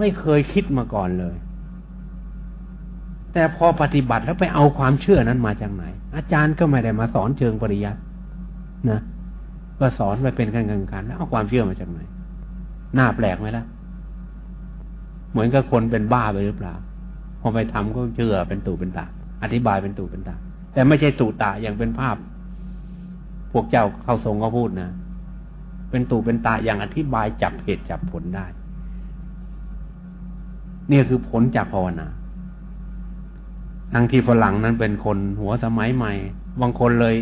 ไม่เคยคิดมาก่อนเลย แต่พอปฏิบัติแล้วไปเอาความเชื่อนั้นมาจากไหน อาจารย์ก็ไม่ได้มาสอนเชิงปริยัตินะก็สอนไปเป็นกันกันกันแล้วเอาความเชื่อมาจากไหนหน้าแปลกไหมล่ะ เหมือนกับคนเป็นบ้าไปหรือเปล่า พอไปทำก็เชื่อเป็นตู่เป็นตา อธิบายเป็นตู่เป็นตา แต่ไม่ใช่ตู่ตาอย่างเป็นภาพ พวกเจ้าเข้าทรงก็พูดนะ เป็นตู่เป็นตาอย่างอธิบายจับเหตุจับผลได้ นี่ยคือผลจากภาวนาทั้งที่ฝรั่งนั้นเป็นคนหัวสมัยใหม่ บางคนเลย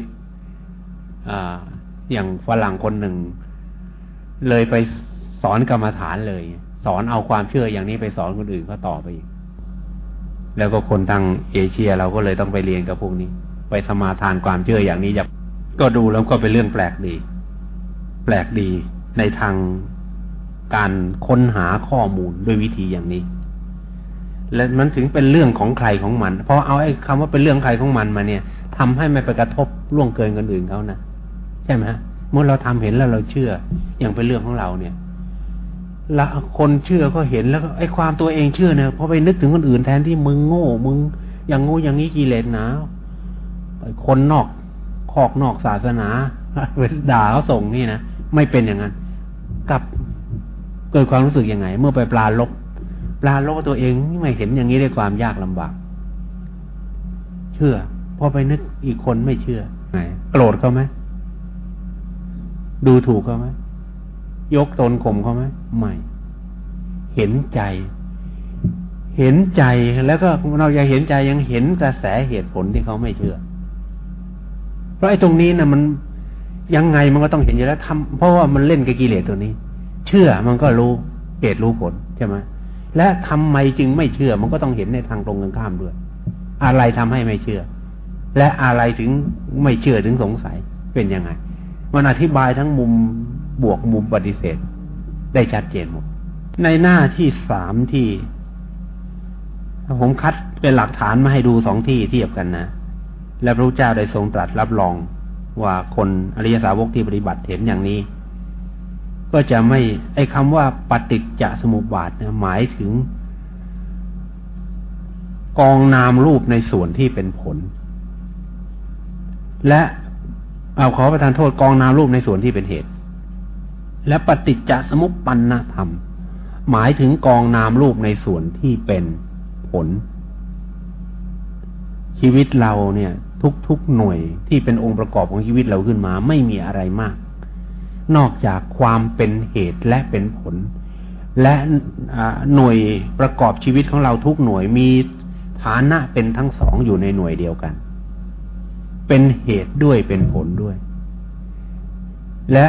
ออย่างฝรั่งคนหนึ่ง เลยไปสอนกรรมฐานเลย สอนเอาความเชื่ออย่างนี้ไปสอนคนอื่นเขาต่อไปอีก แล้วก็คนทางเอเชียเราก็เลยต้องไปเรียนกับพวกนี้ ไปสมาทานความเชื่ออย่างนี้จะก็ดูแล้วก็เป็นเรื่องแปลกดี แปลกดีในทางการค้นหาข้อมูลด้วยวิธีอย่างนี้ และมันถึงเป็นเรื่องของใครของมันเพราะเอาไอ้คำว่าเป็นเรื่องใครของมันมาเนี่ยทำให้ไม่ไปกระทบล่วงเกินคนอื่นเขานะใช่ไหมฮะเมื่อเราทำเห็นแล้วเราเชื่อ อย่างเป็นเรื่องของเราเนี่ยละคนเชื่อก็เห็นแล้วไอ้ความตัวเองเชื่อเนี่ยพอไปนึกถึงคนอื่นแทนที่มึงโง่มึงอย่างโง่อย่างนี้กิเลสหนาคนนอกคอกนอกศาสนาเวด่าเขาส่งนี่นะไม่เป็นอย่างนั้นกับเกิดความรู้สึกยังไง เมื่อไปปลาลบ ปลาโลตัวเองไม่เห็นอย่างนี้ได้ความยากลำบาก เชื่อ พอไปนึกอีกคนไม่เชื่อไงโกรธเขาไหมดูถูกเขาไหมยกตนข่มเขาไหมไม่เห็นใจ เห็นใจแล้วก็เราอยากเห็นใจยังเห็นกระแสเหตุผลที่เขาไม่เชื่อ เพราะไอ้ตรงนี้นะมันยังไงมันก็ต้องเห็นอยู่แล้วทำเพราะว่ามันเล่นกับกิเลสตัวนี้ เชื่อมันก็รู้เหตุรู้ผลใช่ไหม และทำไมจึงไม่เชื่อ มันก็ต้องเห็นในทางตรงกันข้ามด้วย อะไรทำให้ไม่เชื่อ และอะไรถึงไม่เชื่อถึงสงสัยเป็นยังไง มันอธิบายทั้งมุมบวกมุมปฏิเสธ ได้ชัดเจนหมด ในหน้าที่สามที่ผมคัดเป็นหลักฐานมาให้ดูสองที่เทียบกันนะ และพระเจ้าได้ทรงตรัสรับรองว่าคนอริยสาวกที่ปฏิบัติเห็นอย่างนี้ ก็จะไม่ ไอ้คำว่าปฏิจจสมุปบาทเนี่ยหมายถึง กองนามรูปในส่วนที่เป็นผล และเอาขอประทานโทษกองนามรูปในส่วนที่เป็นเหตุ และปฏิจจสมุปปันนธรรม หมายถึงกองนามรูปในส่วนที่เป็นผล ชีวิตเราเนี่ย ทุกๆหน่วยที่เป็นองค์ประกอบของชีวิตเราขึ้นมา ไม่มีอะไรมาก นอกจากความเป็นเหตุและเป็นผล และหน่วยประกอบชีวิตของเราทุกหน่วยมีฐานะเป็นทั้งสองอยู่ในหน่วยเดียวกัน เป็นเหตุด้วยเป็นผลด้วย และ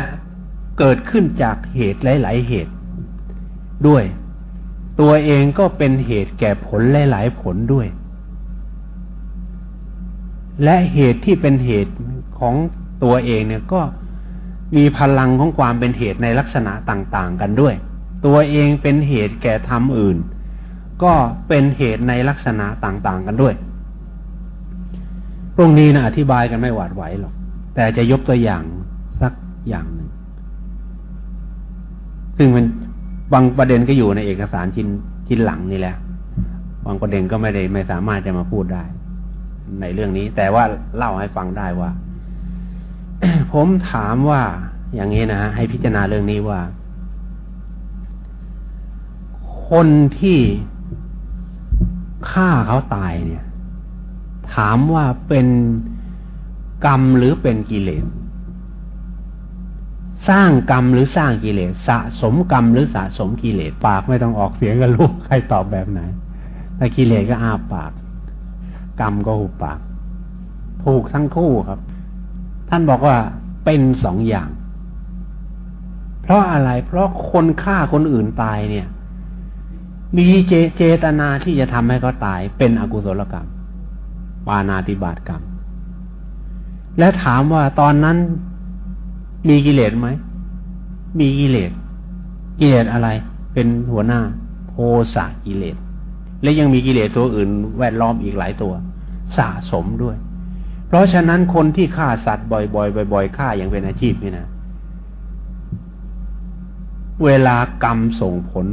เกิดขึ้นจากเหตุหลาย ๆ เหตุด้วย ตัวเองก็เป็นเหตุแก่ผลหลาย ๆ ผลด้วย และเหตุที่เป็นเหตุของตัวเองเนี่ยก็ มีพลังของความเป็นเหตุในลักษณะต่างๆ กันด้วย ตัวเองเป็นเหตุแก่ทำอื่น ก็เป็นเหตุในลักษณะต่างๆ กันด้วยตรงนี้นะอธิบายกันไม่หวาดไหวหรอก แต่จะยกตัวอย่างสักอย่างหนึ่ง ซึ่งมันบางประเด็นก็อยู่ในเอกสารชิ้นชิ้นหลังนี่แหละ บางประเด็นก็ไม่ได้ไม่สามารถจะมาพูดได้ ในเรื่องนี้ แต่ว่าเล่าให้ฟังได้ว่า ผมถามว่าอย่างนี้นะให้พิจารณาเรื่องนี้ว่า คนที่ฆ่าเขาตายเนี่ย ถามว่าเป็นกรรมหรือเป็นกิเลสสร้างกรรมหรือสร้างกิเลสสะสมกรรมหรือสะสมกิเลสปากไม่ต้องออกเสียงกันลูกใครตอบแบบไหนถ้ากิเลสก็อ้าปาก กรรมก็หุบปาก ถูกทั้งคู่ครับ ท่านบอกว่าเป็นสองอย่าง เพราะอะไร เพราะคนฆ่าคนอื่นตายเนี่ย มีเจเจตนาที่จะทำให้เขาตายเป็นอกุศลกรรม ปานาติบาตกรรม และถามว่าตอนนั้นมีกิเลสไหม มีกิเลส กิเลสอะไร เป็นหัวหน้าโทสะกิเลส และยังมีกิเลสตัวอื่นแวดล้อมอีกหลายตัว สะสมด้วย เพราะฉะนั้นคนที่ฆ่าสัตว์บ่อยๆบ่อยๆฆ่าอย่างเป็นอาชีพนี่นะเวลากรรมส่งผล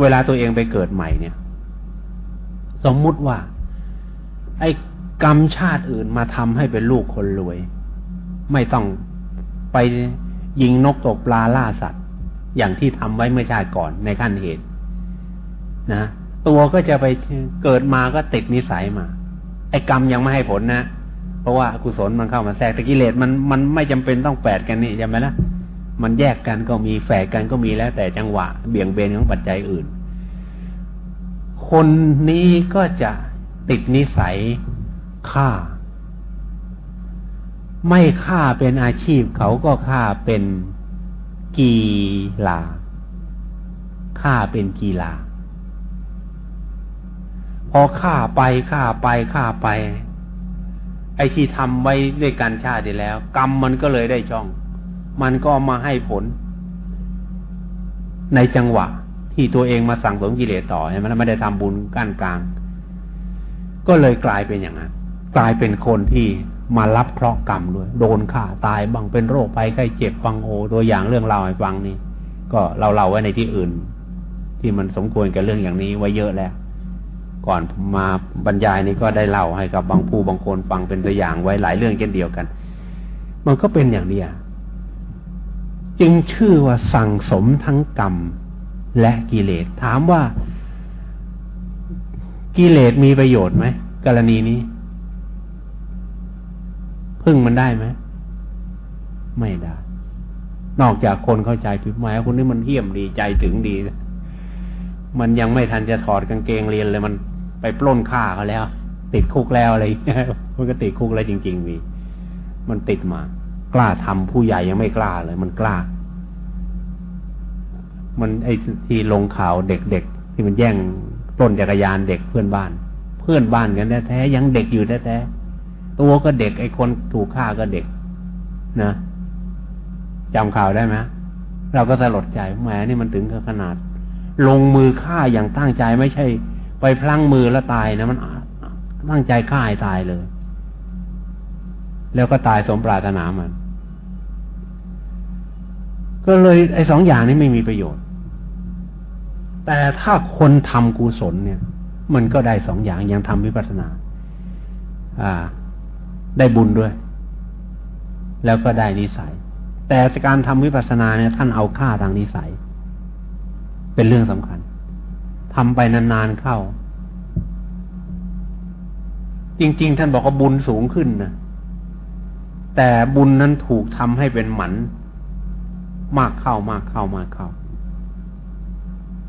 เวลาตัวเองไปเกิดใหม่เนี่ย สมมุติว่า ไอ้กรรมชาติอื่นมาทำให้เป็นลูกคนรวย ไม่ต้องไปยิงนกตกปลาล่าสัตว์ อย่างที่ทำไว้เมื่อชาติก่อนในขั้นเหตุ นะตัวก็จะไปเกิดมาก็ติดนิสัยมา ไอ้กรรมยังไม่ให้ผลนะ เพราะว่ากุศลมันเข้ามาแทรกตะกิเลสมันมันไม่จำเป็นต้องแปดกันนี่ใช่ไหมล่ะมันแยกกันก็มีแฝดกันก็มีแล้ว แต่จังหวะ เบี่ยงเบนของปัจจัยอื่น คนนี้ก็จะติดนิสัยฆ่า ไม่ฆ่าเป็นอาชีพเขาก็ฆ่าเป็นกีฬาฆ่าเป็นกีฬาพอฆ่าไปฆ่าไปฆ่าไป ไอ้ที่ทำไว้ด้วยกันชาติแล้ว กรรมมันก็เลยได้ช่อง มันก็มาให้ผล ในจังหวะ ที่ตัวเองมาสั่งสมกิเลสต่อใช่ไหมไม่ได้ทำบุญกั้นกลาง ก็เลยกลายเป็นอย่างนั้นกลายเป็นคนที่มารับเคราะห์กรรมด้วย โดนฆ่าตายบางเป็นโรคไปไข้เจ็บฟังโอตัวอย่างเรื่องเล่าให้ฟังนี่ก็เราเล่าไว้ในที่อื่น ที่มันสมควรกับเรื่องอย่างนี้ไว้เยอะแล้ว ก่อนมาบรรยายนี้ก็ได้เล่าให้กับบางผู้บางคนฟังเป็นตัวอย่างไว้หลายเรื่องเช่นเดียวกัน มันก็เป็นอย่างนี้จึงชื่อว่าสั่งสมทั้งกรรมและกิเลส ถามว่ากิเลสมีประโยชน์ไหมกรณีนี้ พึ่งมันได้ไหมไม่ได้ นอกจากคนเข้าใจผิดหมายคนนี้มันเหี้ยมดีใจถึงดี มันยังไม่ทันจะถอดกางเกงเรียนเลยมัน ไปปล้นฆ่าเขาแล้ว ติดคุกแล้วอะไรมันก็ติดคุกแล้วจริง ๆ มี มันติดมา กล้าทำผู้ใหญ่ยังไม่กล้าเลย มันกล้า มันไอ้ที่ลงข่าวเด็กๆที่มันแย่งปล้นจักรยานเด็กเพื่อนบ้าน เพื่อนบ้านกันแท้ๆยังเด็กอยู่แท้ๆตัวก็เด็กไอ้คนถูกฆ่าก็เด็ก นะจำข่าวได้ไหมเราก็สลดใจแหมนี่มันถึงขนาด ลงมือฆ่าอย่างตั้งใจไม่ใช่ ไปพลั้งมือแล้วตายนะมันตั้งใจฆ่าให้ตายเลย แล้วก็ตายสมปรารถนามัน ก็เลยไอ้สองอย่างนี้ไม่มีประโยชน์ แต่ถ้าคนทำกุศลเนี่ย มันก็ได้สองอย่างยังทำวิปัสสนา อ่า ได้บุญด้วย แล้วก็ได้นิสัย แต่การทำวิปัสสนาเนี่ยท่านเอาค่าทางนิสัย เป็นเรื่องสำคัญ ทำไปนานๆเข้า จริง ๆ ท่านบอกว่าบุญสูงขึ้นนะแต่บุญนั้นถูกทำให้เป็นหมัน มากเข้ามากเข้ามากเข้า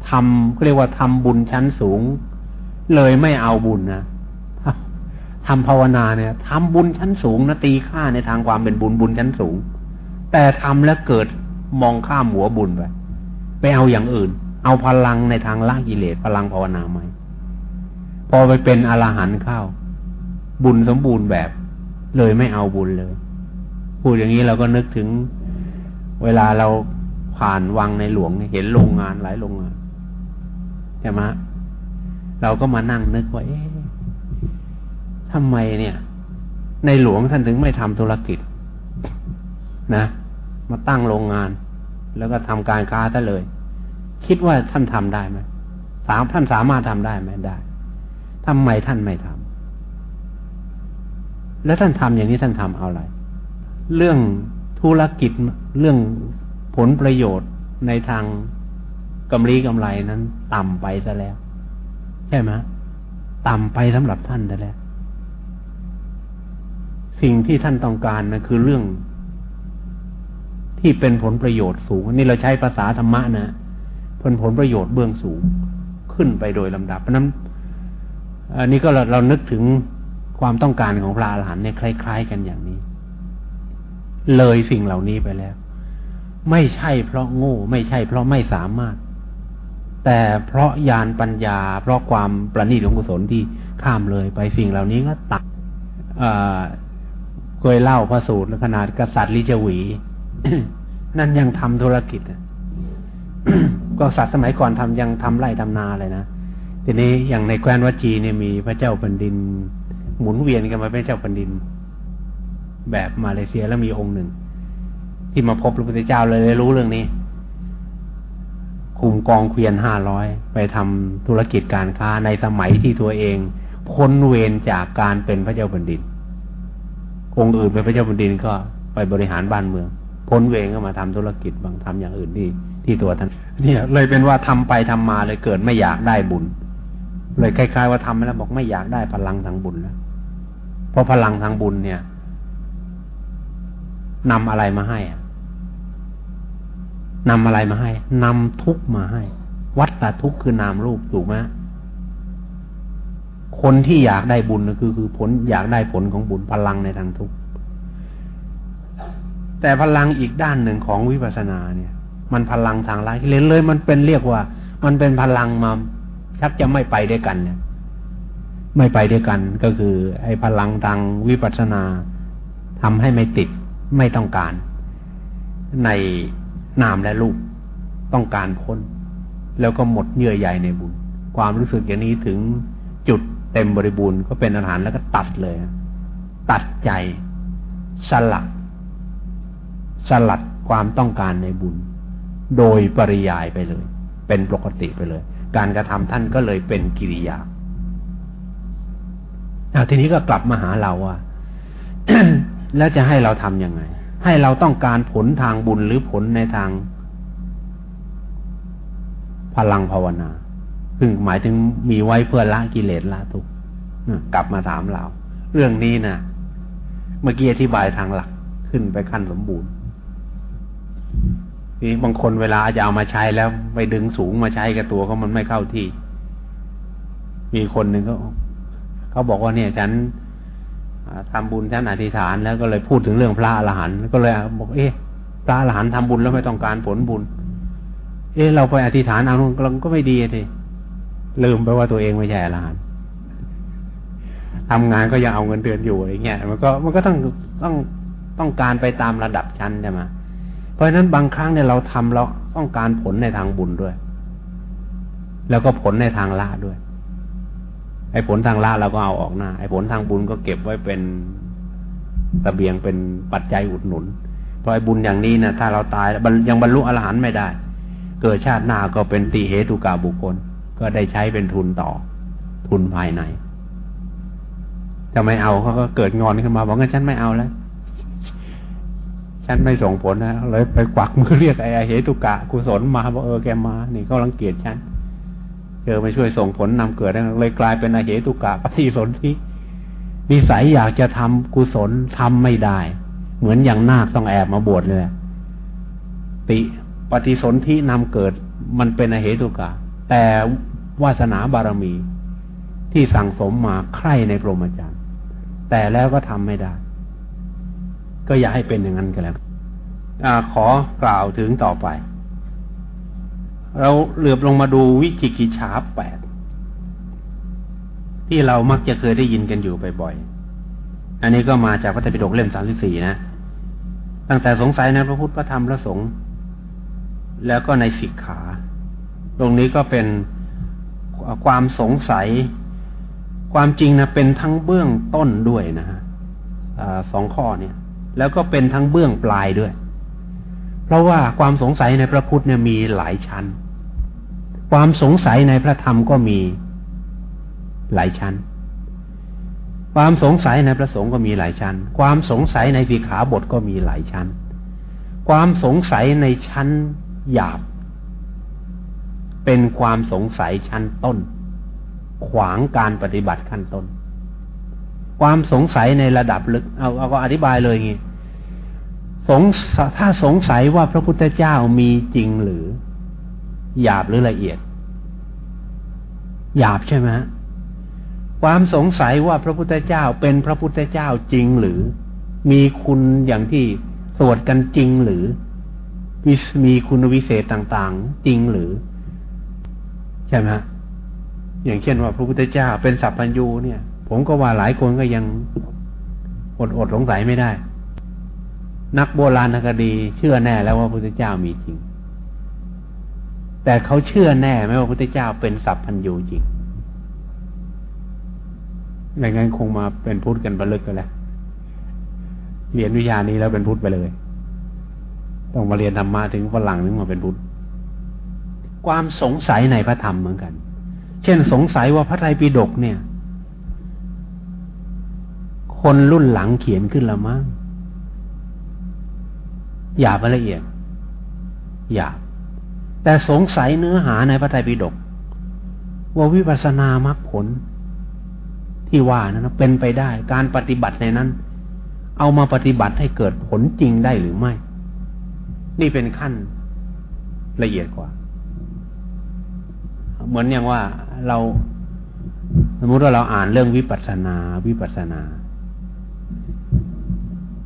ทำเรียกว่าทำบุญชั้นสูง เลยไม่เอาบุญนะทำภาวนาเนี่ยทำบุญชั้นสูงนะตีค่าในทางความเป็นบุญบุญชั้นสูง แต่ทำแล้วเกิดมองข้ามหัวบุญไปไปเอาอย่างอื่น เอาพลังในทางละกิเลสพลังภาวนาไหมพอไปเป็นอรหันต์เข้า บุญสมบูรณ์แบบ เลยไม่เอาบุญเลย พูดอย่างนี้เราก็นึกถึง เวลาเราผ่านวังในหลวงเห็นโรงงานหลายโรงงานใช่ไหมเราก็มานั่งนึกว่าเอ๊ะทำไมเนี่ย ในหลวงท่านถึงไม่ทำธุรกิจ นะ มาตั้งโรงงาน แล้วก็ทำการค้าซะเลย คิดว่าท่านทำได้ไหมสามท่านสามารถทำได้ไหมได้ทำไมท่านไม่ทำแล้วท่านทำอย่างนี้ท่านทำเอาอะไร เรื่องธุรกิจเรื่องผลประโยชน์ในทางกำไรกำไรนั้น ต่ำไปซะแล้ว ใช่ไหมต่ำไปสำหรับท่านแต่แล้ว สิ่งที่ท่านต้องการนะคือเรื่องที่เป็นผลประโยชน์สูง นี่เราใช้ภาษาธรรมะนะ ผลผลประโยชน์เบื้องสูงขึ้นไปโดยลำดับ เพราะนั้นอันนี้ก็เราเรานึกถึงความต้องการของพระอรหันต์เนี่ยคล้าย ๆ กันอย่างนี้ เลยสิ่งเหล่านี้ไปแล้ว ไม่ใช่เพราะโง่ ไม่ใช่เพราะไม่สามารถ แต่เพราะญาณปัญญา เพราะความประณีตของกุศลที่ข้ามเลยไปสิ่งเหล่านี้ก็ตัดเคยเล่าพระสูตรขนาดกษัตริย์ลิจวี นั่นยังทำธุรกิจ ก็สัตว์สมัยก่อนทำยังทำไร่ทำนาเลยนะทีนี้อย่างในแคว้นวัจีเนี่ยมีพระเจ้าแผ่นดิน หมุนเวียนกันมาเป็นเจ้าแผ่นดิน แบบมาเลเซียแล้วมีองค์หนึ่ง ที่มาพบพระพุทธเจ้าเลยเลยรู้เรื่องนี้ คุมกองเกวียนห้าร้อยไปทำธุรกิจการค้าในสมัยที่ตัวเองพ้นเวรจากการเป็นพระเจ้าแผ่นดิน องค์อื่นเป็นพระเจ้าแผ่นดินก็ไปบริหารบ้านเมือง พ้นเวรก็มาทำธุรกิจบางทำอย่างอื่นที่ ที่ตัวท่านเนี่ยเลยเป็นว่าทำไปทำมาเลยเกิดไม่อยากได้บุญ เลยคล้ายๆว่าทำแล้วบอกไม่อยากได้พลังทางบุญแล้วเพราะพลังทางบุญเนี่ยนำอะไรมาให้อะนำอะไรมาให้นำทุกมาให้ วัตตทุกคือนามรูปถูกไหมคนที่อยากได้บุญก็คือคือผลอยากได้ผลของบุญพลังในทางทุกแต่พลังอีกด้านหนึ่งของวิปัสสนาเนี่ย มันพลังทางร้ายเลยเลย มันเป็นเรียกว่า มันเป็นพลังมาชักจะไม่ไปด้วยกันเนี่ย ไม่ไปด้วยกันก็คือ ไอ้พลังทางวิปัสสนาทำให้ไม่ติดไม่ต้องการ ในนามและรูปต้องการพ้น แล้วก็หมดเยื่อใยในบุญ ความรู้สึกอย่างนี้ถึงจุดเต็มบริบูรณ์ก็เป็นอาหารแล้วก็ตัดเลย ตัดใจสลัดสลัดความต้องการในบุญ โดยปริยายไปเลย เป็นปกติไปเลย การกระทำท่านก็เลยเป็นกิริยาอาทีนี้ก็กลับมาหาเราว่าแล้วจะให้เราทำยังไง ให้เราต้องการผลทางบุญหรือผลในทาง พลังภาวนาซึ่งหมายถึงมีไว้เพื่อละกิเลสละทุกข์กลับมาถามเรา เรื่องนี้นะเมื่อกี้อธิบายทางหลักขึ้นไปขั้นสมบูรณ์ นี่บางคนเวลาจะเอามาใช้แล้ว ไปดึงสูงมาใช้กับตัวเขามันไม่เข้าที่ มีคนหนึ่งก็เขาบอกว่าเนี่ยฉันทำบุญฉันอธิษฐานแล้วก็เลยพูดถึงเรื่องพระอรหันต์ก็เลยบอกเอ๊ะพระอรหันต์ทำบุญแล้วไม่ต้องการผลบุญ เอ๊ะเราไปอธิษฐานเอาเราก็ไม่ดีทีลืมไปว่าตัวเองไม่ใช่อรหันต์ทำงานก็ยังเอาเงินเดือนอยู่อะไรเงี้ยมันก็มันก็ต้องต้องต้องการไปตามระดับชั้นใช่ไหม เพราะฉะนั้นบางครั้งเนี่ยเราทำเราต้องการผลในทางบุญด้วย แล้วก็ผลในทางละด้วย ไอ้ผลทางละเราก็เอาออกหน้า ไอ้ผลทางบุญก็เก็บไว้เป็นตะเบียงเป็นปัจจัยอุดหนุน เพราะไอ้บุญอย่างนี้นะถ้าเราตายยังบรรลุอรหันต์ไม่ได้ เกิดชาติหน้าก็เป็นตีเหตุกาบุคคล ก็ได้ใช้เป็นทุนต่อ ทุนภายในจะไม่เอาเขาก็เกิดงอนขึ้นมาบอกงั้นฉันไม่เอาแล้ว ฉันไม่ส่งผลนะเลยไปกวักมือเรียกไอ้เหตุกะกุศลมาบอกเออแกมา นี่เขารังเกียจฉันเจอมาช่วยส่งผลนำเกิดเลยกลายเป็นอเหตุกะปฏิสนธินิสัยอยากจะทำกุศลทำไม่ได้ เหมือนอย่างนาคต้องแอบมาบวชเลยติปฏิสนธินำเกิดมันเป็นอเหตุกะ แต่วาสนาบารมี ที่สั่งสมมาใคร่ในพรหมจรรย์แต่แล้วก็ทำไม่ได้ ก็อย่าให้เป็นอย่างนั้นกันแล้วอขอกล่าวถึงต่อไป เราเหลือบลงมาดูวิจิกิจฉาแปดที่เรามักจะเคยได้ยินกันอยู่บ่อยๆ อันนี้ก็มาจากพระไตรปิฎกเล่มสามสิบสี่นะ ตั้งแต่สงสัยในพระพุทธพระธรรมพระสงฆ์แล้วก็ในสิกขา ตรงนี้ก็เป็นความสงสัย ความจริงนะเป็นทั้งเบื้องต้นด้วยนะฮะสองข้อเนี่ย แล้วก็เป็นทั้งเบื้องปลายด้วย เพราะว่าความสงสัยในพระพุทธเนี่ยมีหลายชั้น ความสงสัยในพระธรรมก็มีหลายชั้น ความสงสัยในพระสงฆ์ก็มีหลายชั้น ความสงสัยในวิขาบทก็มีหลายชั้น ความสงสัยในชั้นหยาบ เป็นความสงสัยชั้นต้น ขวางการปฏิบัติขั้นต้น ความสงสัยในระดับลึก เอาเอาก็อธิบายเลยงี้ สงถ้าสงสัยว่าพระพุทธเจ้ามีจริงหรือ หยาบหรือละเอียด หยาบใช่ไหมความสงสัยว่าพระพุทธเจ้าเป็นพระพุทธเจ้าจริงหรือ มีคุณอย่างที่สวดกันจริงหรือมีคุณวิเศษต่างๆ จริงหรือ ใช่ไหมอย่างเช่นว่าพระพุทธเจ้าเป็นสัพพัญญูเนี่ย ผมก็ว่าหลายคนก็ยังอดอดสงสัยไม่ได้ นักโบราณคดี เชื่อแน่แล้วว่าพระพุทธเจ้ามีจริง แต่เขาเชื่อแน่ไหมว่าพระพุทธเจ้าเป็นสัพพัญญูจริงไม่งั้นคงมาเป็นพุทธกันบลึกกันแล้วเรียนวิชานี้แล้วเป็นพุทธไปเลย ต้องมาเรียนธรรมะถึงฝรั่งถึงมาเป็นพุทธความสงสัยในพระธรรมเหมือนกัน เช่นสงสัยว่าพระไตรปิฎกเนี่ย คนรุ่นหลังเขียนขึ้นละมั้ง อย่าไปละเอียดอย่าแต่สงสัยเนื้อหาในพระไตรปิฎกว่าวิปัสสนามรรคผล ที่ว่านั้นเป็นไปได้ การปฏิบัติในนั้น เอามาปฏิบัติให้เกิดผลจริงได้หรือไม่ นี่เป็นขั้นละเอียดกว่า เหมือนอย่างว่าเราสมมติว่าเราอ่านเรื่องวิปัสสนาวิปัสสนา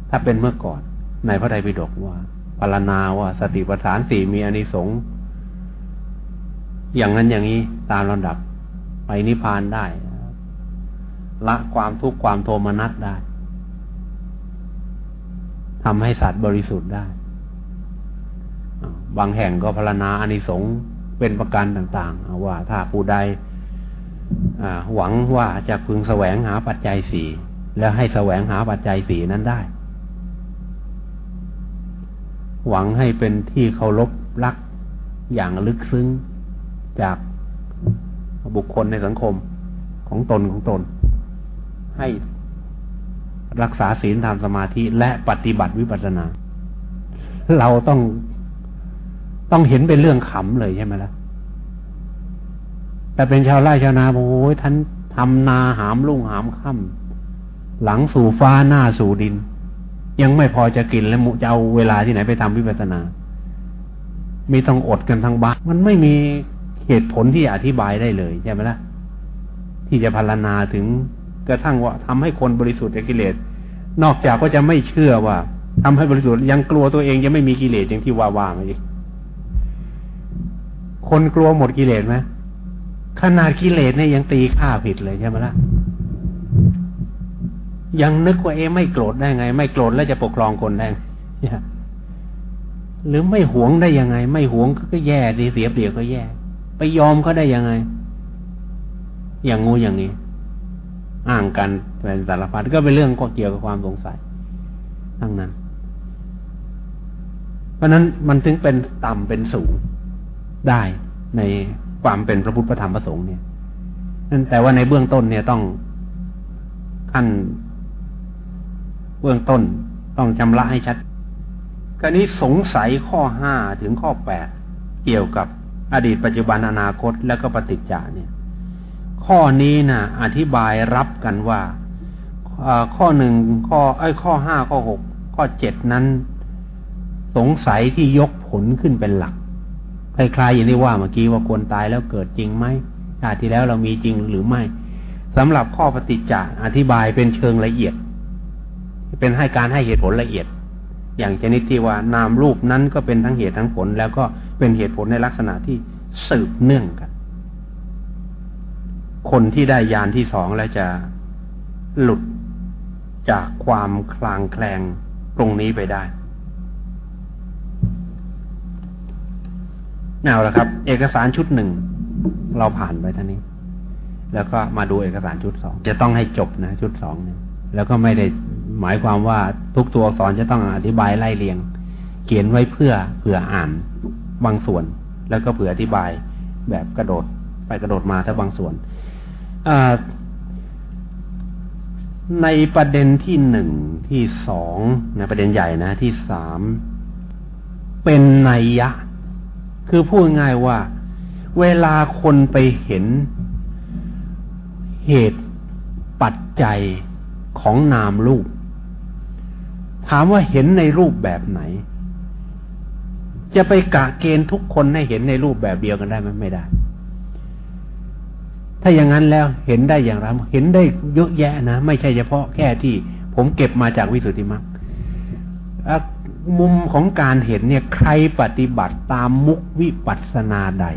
ถ้าเป็นเมื่อก่อน ในพระไตรปิฎกว่าพารณาว่าสติปัฏฐานสี่มีอนิสงส์อย่างนั้นอย่างนี้ตามลำดับไปนิพพานได้ละความทุกข์ความโทมนัสได้ทำให้สัตว์บริสุทธิ์ได้ บางแห่งก็พรณนาอานิสงส์เป็นประการต่างๆ ว่าถ้าผู้ใดหวังว่าจะพึงแสวงหาปัจจัยสี่แล้วให้แสวงหาปัจจัยสี่นั้นได้ หวังให้เป็นที่เคารพรักอย่างลึกซึ้งจากบุคคลในสังคมของตนของตน ให้รักษาศีลทำสมาธิและปฏิบัติวิปัสสนา เราต้องต้องเห็นเป็นเรื่องขำเลยใช่ไหมละ่ะแต่เป็นชาวไร่ชาวนาโอ้ยท่านทำนาหามลุ่งหามค่ำหลังสู่ฟ้าหน้าสู่ดิน ยังไม่พอจะกินแล้วจะเอาเวลาที่ไหนไปทำวิปัสสนา มีต้องอดกันทั้งบ้านมันไม่มีเหตุผลที่อธิบายได้เลยใช่ไหมละ่ะที่จะพารณนาถึงกระทั่งว่าทำให้คนบริสุทธิ์จากกิเลส นอกจากก็จะไม่เชื่อว่าทำให้บริสุทธิ์ยังกลัวตัวเองจะไม่มีกิเลสอย่างที่ว่าว่ามาอีกคนกลัวหมดกิเลสไหมขนาดกิเลสเนี่ยยังตีค่าผิดเลยใช่ไหมละ่ะ ยังนึกว่าเอ๊ไม่โกรธได้ไง ไม่โกรธแล้วจะปกครองคนได้หรือไม่หวงได้ยังไง ไม่หวงก็แย่ดีเสียเปรียบก็แย่ ไปยอมเขาได้ยังไง อย่างงูอย่างนี้อ้างกันเป็นสารพัดก็เป็นเรื่องก็เกี่ยวกับความสงสัยทั้งนั้น เพราะนั้นมันถึงเป็นต่ำเป็นสูงได้ในความเป็นพระพุทธธรรมประสงค์เนี่ยนั่นแต่ว่าในเบื้องต้นเนี่ยต้องขั้น เบื้องต้นต้องชำระให้ชัดกรณีสงสัยข้อห้าถึงข้อแปดเกี่ยวกับอดีตปัจจุบันอนาคตแล้วก็ปฏิจจาเนี่ย ข้อนี้นะอธิบายรับกันว่าข้อหนึ่งข้อไอ้ข้อห้าข้อหกข้อเจ็ดนั้น สงสัยที่ยกผลขึ้นเป็นหลักคล้ายๆอย่างที่ว่าเมื่อกี้ว่าคนตายแล้วเกิดจริงไหมชาติที่แล้วเรามีจริงหรือไม่สำหรับข้อปฏิจจาอธิบายเป็นเชิงละเอียด เป็นให้การให้เหตุผลละเอียด อย่างชนิดที่ว่านามรูปนั้นก็เป็นทั้งเหตุทั้งผล แล้วก็เป็นเหตุผลในลักษณะที่สืบเนื่องกัน คนที่ได้ยานที่สองแล้วจะหลุดจากความคลางแคลงตรงนี้ไปได้เอาละครับ เอกสารชุดหนึ่ง เราผ่านไปท่านี้ แล้วก็มาดูเอกสารชุดสองจะต้องให้จบนะ ชุดสองเนี่ยแล้วก็ไม่ได้ หมายความว่าทุกตัวอักษรจะต้องอธิบายไล่เรียง เขียนไว้เพื่อเผื่ออ่านบางส่วน แล้วก็เผื่ออธิบายแบบกระโดดไปกระโดดมาถ้าบางส่วนในประเด็นที่หนึ่งที่สองในประเด็นใหญ่นะที่สามเป็นนัยยะ คือพูดง่ายว่า เวลาคนไปเห็นเหตุปัจจัยของนามรูป ถามว่าเห็นในรูปแบบไหน จะไปกะเกณฑ์ทุกคนให้เห็นในรูปแบบเดียวกันได้ไหมไม่ได้ ถ้าอย่างนั้นแล้วเห็นได้อย่างไรเห็นได้เยอะแยะนะ ไม่ใช่เฉพาะแค่ที่ผมเก็บมาจากวิสุทธิมรรคมุมของการเห็นเนี่ยใครปฏิบัติตามมุกวิปัสนาใด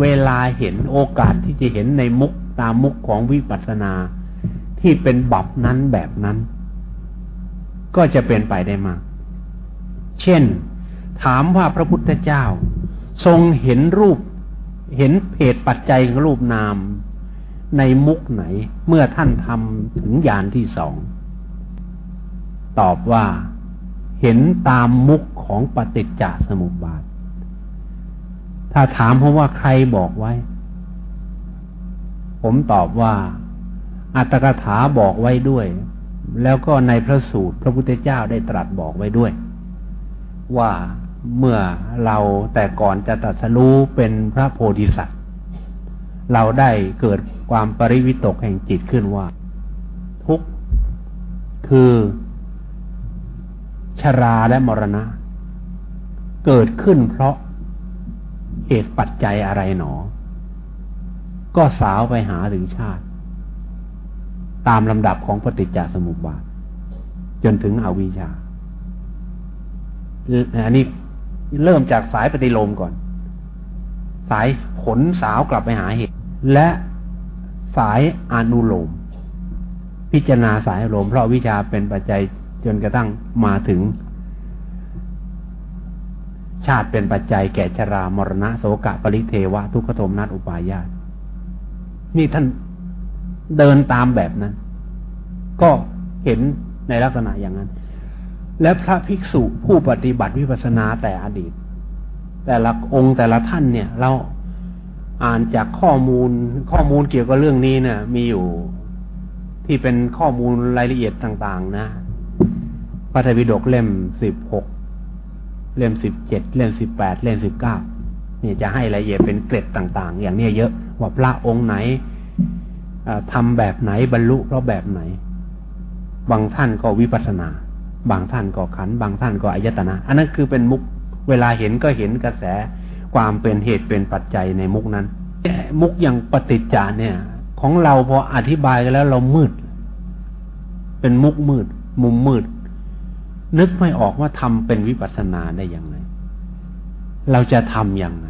เวลาเห็นโอกาสที่จะเห็นในมุกตามมุกของวิปัสนาที่เป็นบับนั้นแบบนั้น ก็จะเป็นไปได้มาก เช่น ถามว่าพระพุทธเจ้า ทรงเห็นรูป เห็นเหตุปัจจัยของรูปนามในมุกไหน เมื่อท่านทำถึงยานที่สอง ตอบว่าเห็นตามมุกของปฏิจจสมุปบาท ถ้าถาถามเพราะว่าใครบอกไว้ ผมตอบว่า อัตถกถาบอกไว้ด้วย แล้วก็ในพระสูตรพระพุทธเจ้าได้ตรัสบอกไว้ด้วย ว่าเมื่อเราแต่ก่อนจะตัดสรู้เป็นพระโพธิสัตว์ เราได้เกิดความปริวิตกแห่งจิตขึ้นว่า ทุกคือชราและมรณะ เกิดขึ้นเพราะเหตุปัจจัยอะไรหนอ ก็สาวไปหาถึงชาติ ตามลำดับของปฏิจจสมุปบาท จนถึงอวิชชา อันนี้เริ่มจากสายปฏิโลมก่อน สายขนสาวกลับไปหาเหตุ และสายอนุโลม พิจารณาสายอารมณ์เพราะวิชาเป็นปัจจัยจนกระทั่งมาถึง ชาติเป็นปัจจัยแก่ชรามรณะโสกะปริเทวะ ทุกขโทมนัสอุปายาตนี่ท่าน เดินตามแบบนั้น ก็เห็นในลักษณะอย่างนั้น และพระภิกษุผู้ปฏิบัติวิปัสสนาแต่อดีต แต่ละองค์แต่ละท่านเนี่ย เราอ่านจากข้อมูลข้อมูลเกี่ยวกับเรื่องนี้เนี่ยมีอยู่ที่เป็นข้อมูลรายละเอียดต่างๆ นะพระไตรปิฎกเล่มสิบหกเล่มสิบเจ็ดเล่มสิบแปดเล่มสิบเก้าเนี่ยจะให้รายละเอียดเป็นเกร็ดต่าง ๆ อย่างนี้เยอะว่าพระองค์ไหน ทำแบบไหนบรรลุเพราะแบบไหน บางท่านก็วิปัสนา บางท่านก็ขัน บางท่านก็อายตนะ อันนั้นคือเป็นมุกเวลาเห็นก็เห็นกระแสความเป็นเหตุเป็นปัจจัยในมุกนั้น มุกอย่างปฏิจจาเนี่ย ของเราพออธิบายกันแล้วเรามืด เป็นมุกมืด มุมมืด นึกไม่ออกว่าทำเป็นวิปัสสนาได้อย่างไร เราจะทำอย่างไร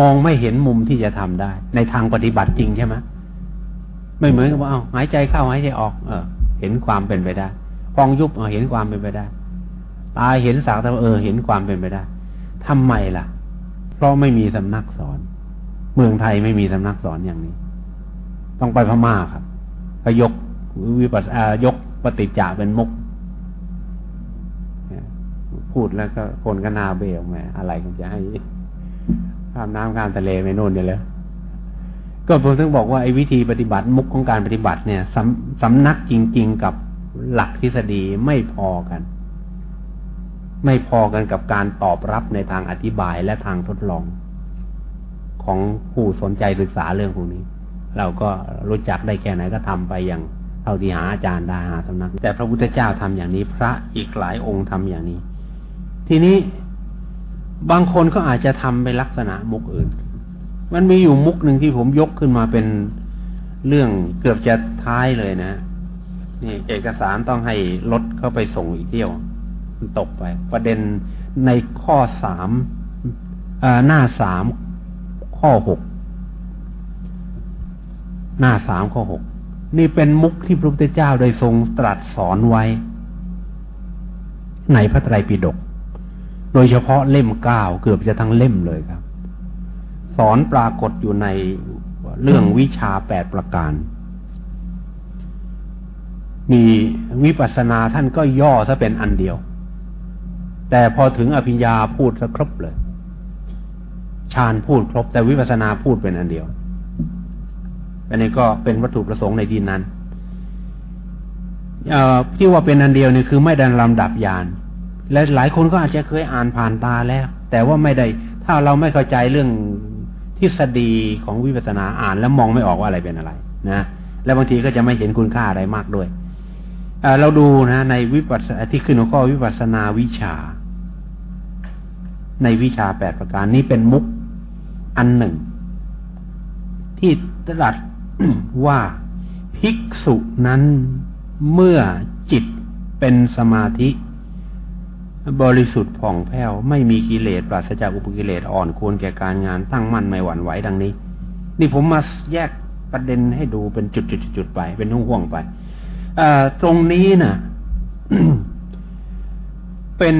มองไม่เห็นมุมที่จะทำได้ ในทางปฏิบัติจริงใช่ไหม ไม่เหมือนกับว่าเอาหายใจเข้าหายใจออก เออ เห็นความเป็นไปได้พองยุบเห็นความเป็นไปได้ ตาเห็นสากแต่เออ เห็นความเป็นไปได้ทำไมล่ะ เพราะไม่มีสำนักสอน เมืองไทยไม่มีสำนักสอนอย่างนี้ ต้องไปพม่าครับพยกวิปัสยกปฏิจจาเป็นมุกพูดแล้วก็คนก็นาเบลแม่อะไรกันจะให้ข้ามน้ำข้ามทะเลไปโน่นเดี๋ยวเลย ก็ผมถึงบอกว่าไอ้วิธีปฏิบัติมุกของการปฏิบัติเนี่ยสำสำนักจริง ๆ กับหลักทฤษฎีไม่พอกัน ไม่พอกันกับการตอบรับในทางอธิบายและทางทดลอง ของผู้สนใจศึกษาเรื่องพวกนี้ เราก็รู้จักได้แค่ไหนก็ทำไปอย่างเท่าที่หาอาจารย์ได้หาสำนัก แต่พระพุทธเจ้าทำอย่างนี้ พระอีกหลายองค์ทำอย่างนี้ ทีนี้บางคนก็อาจจะทำไปลักษณะมุกอื่น มันมีอยู่มุกหนึ่งที่ผมยกขึ้นมาเป็นเรื่องเกือบจะท้ายเลยนะ นี่เอกสารต้องให้รถเข้าไปส่งอีกเที่ยว มันตกไป ประเด็นในข้อสามหน้าสามข้อหกหน้าสามข้อหกนี่เป็นมุกที่พระพุทธเจ้าโดยทรงตรัสสอนไว้ ในพระไตรปิฎกโดยเฉพาะเล่มเก้าเกือบจะทั้งเล่มเลยครับ สอนปรากฏอยู่ในเรื่องวิชาแปดประการ มีวิปัสสนาท่านก็ย่อซะเป็นอันเดียว แต่พอถึงอภิญญาพูดซะครบเลยฌานพูดครบ แต่วิปัสสนาพูดเป็นอันเดียว อันนี้ก็เป็นวัตถุประสงค์ในที่นั้นที่ว่าเป็นอันเดียวนี่คือไม่ดันลำดับยาน และหลายคนก็อาจจะเคยอ่านผ่านตาแล้ว แต่ว่าไม่ได้ ถ้าเราไม่เข้าใจเรื่อง ทฤษฎีของวิปัสสนาอ่านแล้วมองไม่ออกว่าอะไรเป็นอะไร นะ แล้วบางทีก็จะไม่เห็นคุณค่าอะไรมากด้วยเราดูนะในวิปัสสที่ขึ้นหัวข้อวิปัสนาวิชา ในวิชาแปดประการนี้เป็นมุกอันหนึ่ง ที่ตรัสว่าภิกษุนั้นเมื่อจิตเป็นสมาธิ บริสุทธิ์ผ่องแผ้ว ไม่มีกิเลสปราศจากอุปกิเลสอ่อนควรแก่การงานตั้งมั่นไม่หวั่นไหวดังนี้ นี่ผมมาแยกประเด็นให้ดูเป็นจุดๆๆไป เป็นห่วงๆไปตรงนี้นะ่ะเป็น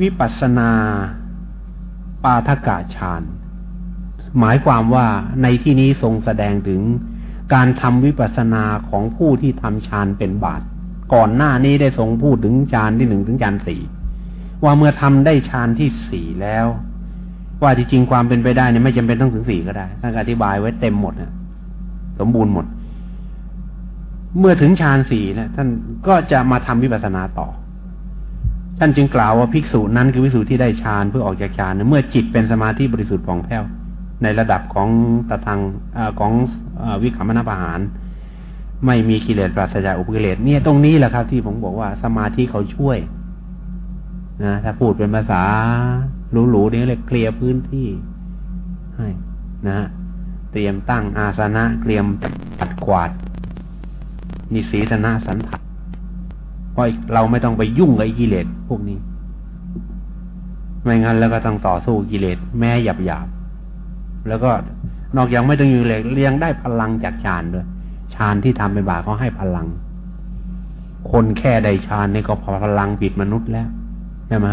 วิปัสนาปาทกาฌานหมายความว่าในที่นี้ทรงแสดงถึงการทำวิปัสนาของผู้ที่ทำฌานเป็นบาตก่อนหน้านี้ได้ทรงพูดถึงฌานที่หนึ่งถึงฌานสี่ ว่าเมื่อทำได้ฌานที่สี่แล้ว ว่าจริงๆความเป็นไปได้เนี่ยไม่จำเป็นต้องถึงสี่ก็ได้ท่านอธิบายไว้เต็มหมดนะสมบูรณ์หมด เมื่อถึงฌานสี่นะท่านก็จะมาทำวิปัสสนาต่อ ท่านจึงกล่าวว่าภิกษุนั้นคือภิกษุที่ได้ฌานเพื่อออกจากฌานเมื่อจิตเป็นสมาธิบริสุทธิ์ผ่องแผ้วในระดับของตะทางอของอวิคัมมนาปหาร ไม่มีกิเลสปราศจากอุปกิเลสเนี่ยตรงนี้แหละครับ ที่ผมบอกว่าสมาธิเขาช่วย นะถ้าพูดเป็นภาษาหรูๆนี่เรียเคลียร์พื้นที่ให้นะเตรียมตั้งอาสนะเตรียมปัดกวาดมีศีสนาสันทัดเพราะเราไม่ต้องไปยุ่งกับกิเลสพวกนี้ ไม่งั้นแล้วก็ต้องต่อสู้กิเลสแม้หยาบหยาบแล้วก็นอกจากไม่ต้องอยู่เลยเรียงได้พลังจากฌานด้วยฌานที่ทำเป็นบาเขาให้พลัง คนแค่ได้ฌานนี่ก็พอพลังปิดมนุษย์แล้ว ช่ไหม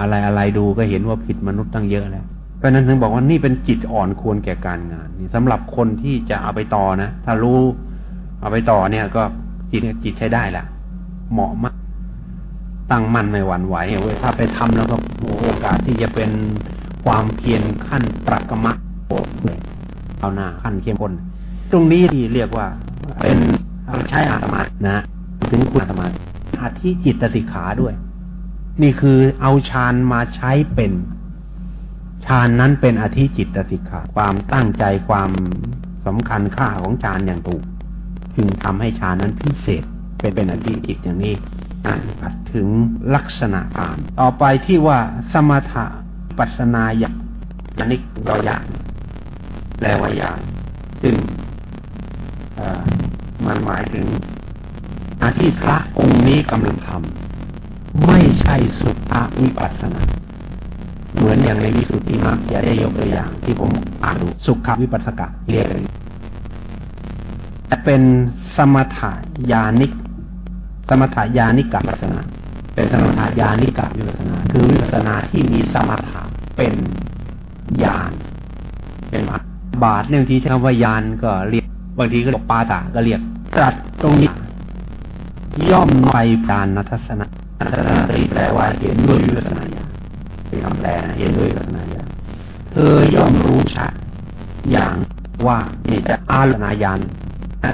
อะไรอะไรดูก็เห็นว่าผิดมนุษย์ตั้งเยอะแล้วเพราะนั้นถึงบอกว่านี่เป็นจิตอ่อนควรแก่การงานนี่สำหรับคนที่จะเอาไปต่อนะถ้ารู้เอาไปต่อเนี่ย ก็จิตจิตใช้ได้แหละเหมาะมากตั้งมั่นในหวันไหวเว้ยถ้าไปทำแล้วก็โอกาสที่จะเป็นความเพียรขั้นตรักมะโอเลยเอาหน้าขั้นเข้มข้นตรงนี้ที่เรียกว่า เป็นใช้อาตมานะ ถึงคุณอาตมาอาทิจิตติขาด้วย นี่คือเอาฌานมาใช้เป็นฌานนั้นเป็นอธิจิตติขาความตั้งใจความสำคัญค่าของฌานอย่างถูก จึงทำให้ฌานนั้นพิเศษเป็นเป็นอธิจิตอย่างนี้อ่านถึงลักษณะอ่าน ต่อไปที่ว่าสมถะปัสนาญาญาณิกรอยานแปลว่าญาณซึ่งมันหมายถึงอาที่พระองค์นี้กำลังทำ ไม่ใช่สุภวิปัสนา เหมือนอย่างในวิสุทธิมรรคจะได้ยกตัวอย่างที่ผมอ่านสุขวิปัสสกะเรียกแต่เป็นสมถายานิก สมถายานิกาปัสนา เป็นสมถายานิกาวิปัสนา คือวิปัสนาที่มีสมถะเป็นญาณเป็นบาทเนี่ยบางทีใช้คำว่ายานก็เรียกบางทีก็เรียกปาตาก็เรียกตรัสตรงนี้ย่อมไปปานนัทสนะ นัทสนะตีแปลว่าเห็นด้วยวิปัสนาญาณเป็นคำแปลเห็นด้วยวิปัสนาญาณเธอย่อมรู้ชัดอย่างว่านี่จะอาลนาญาณ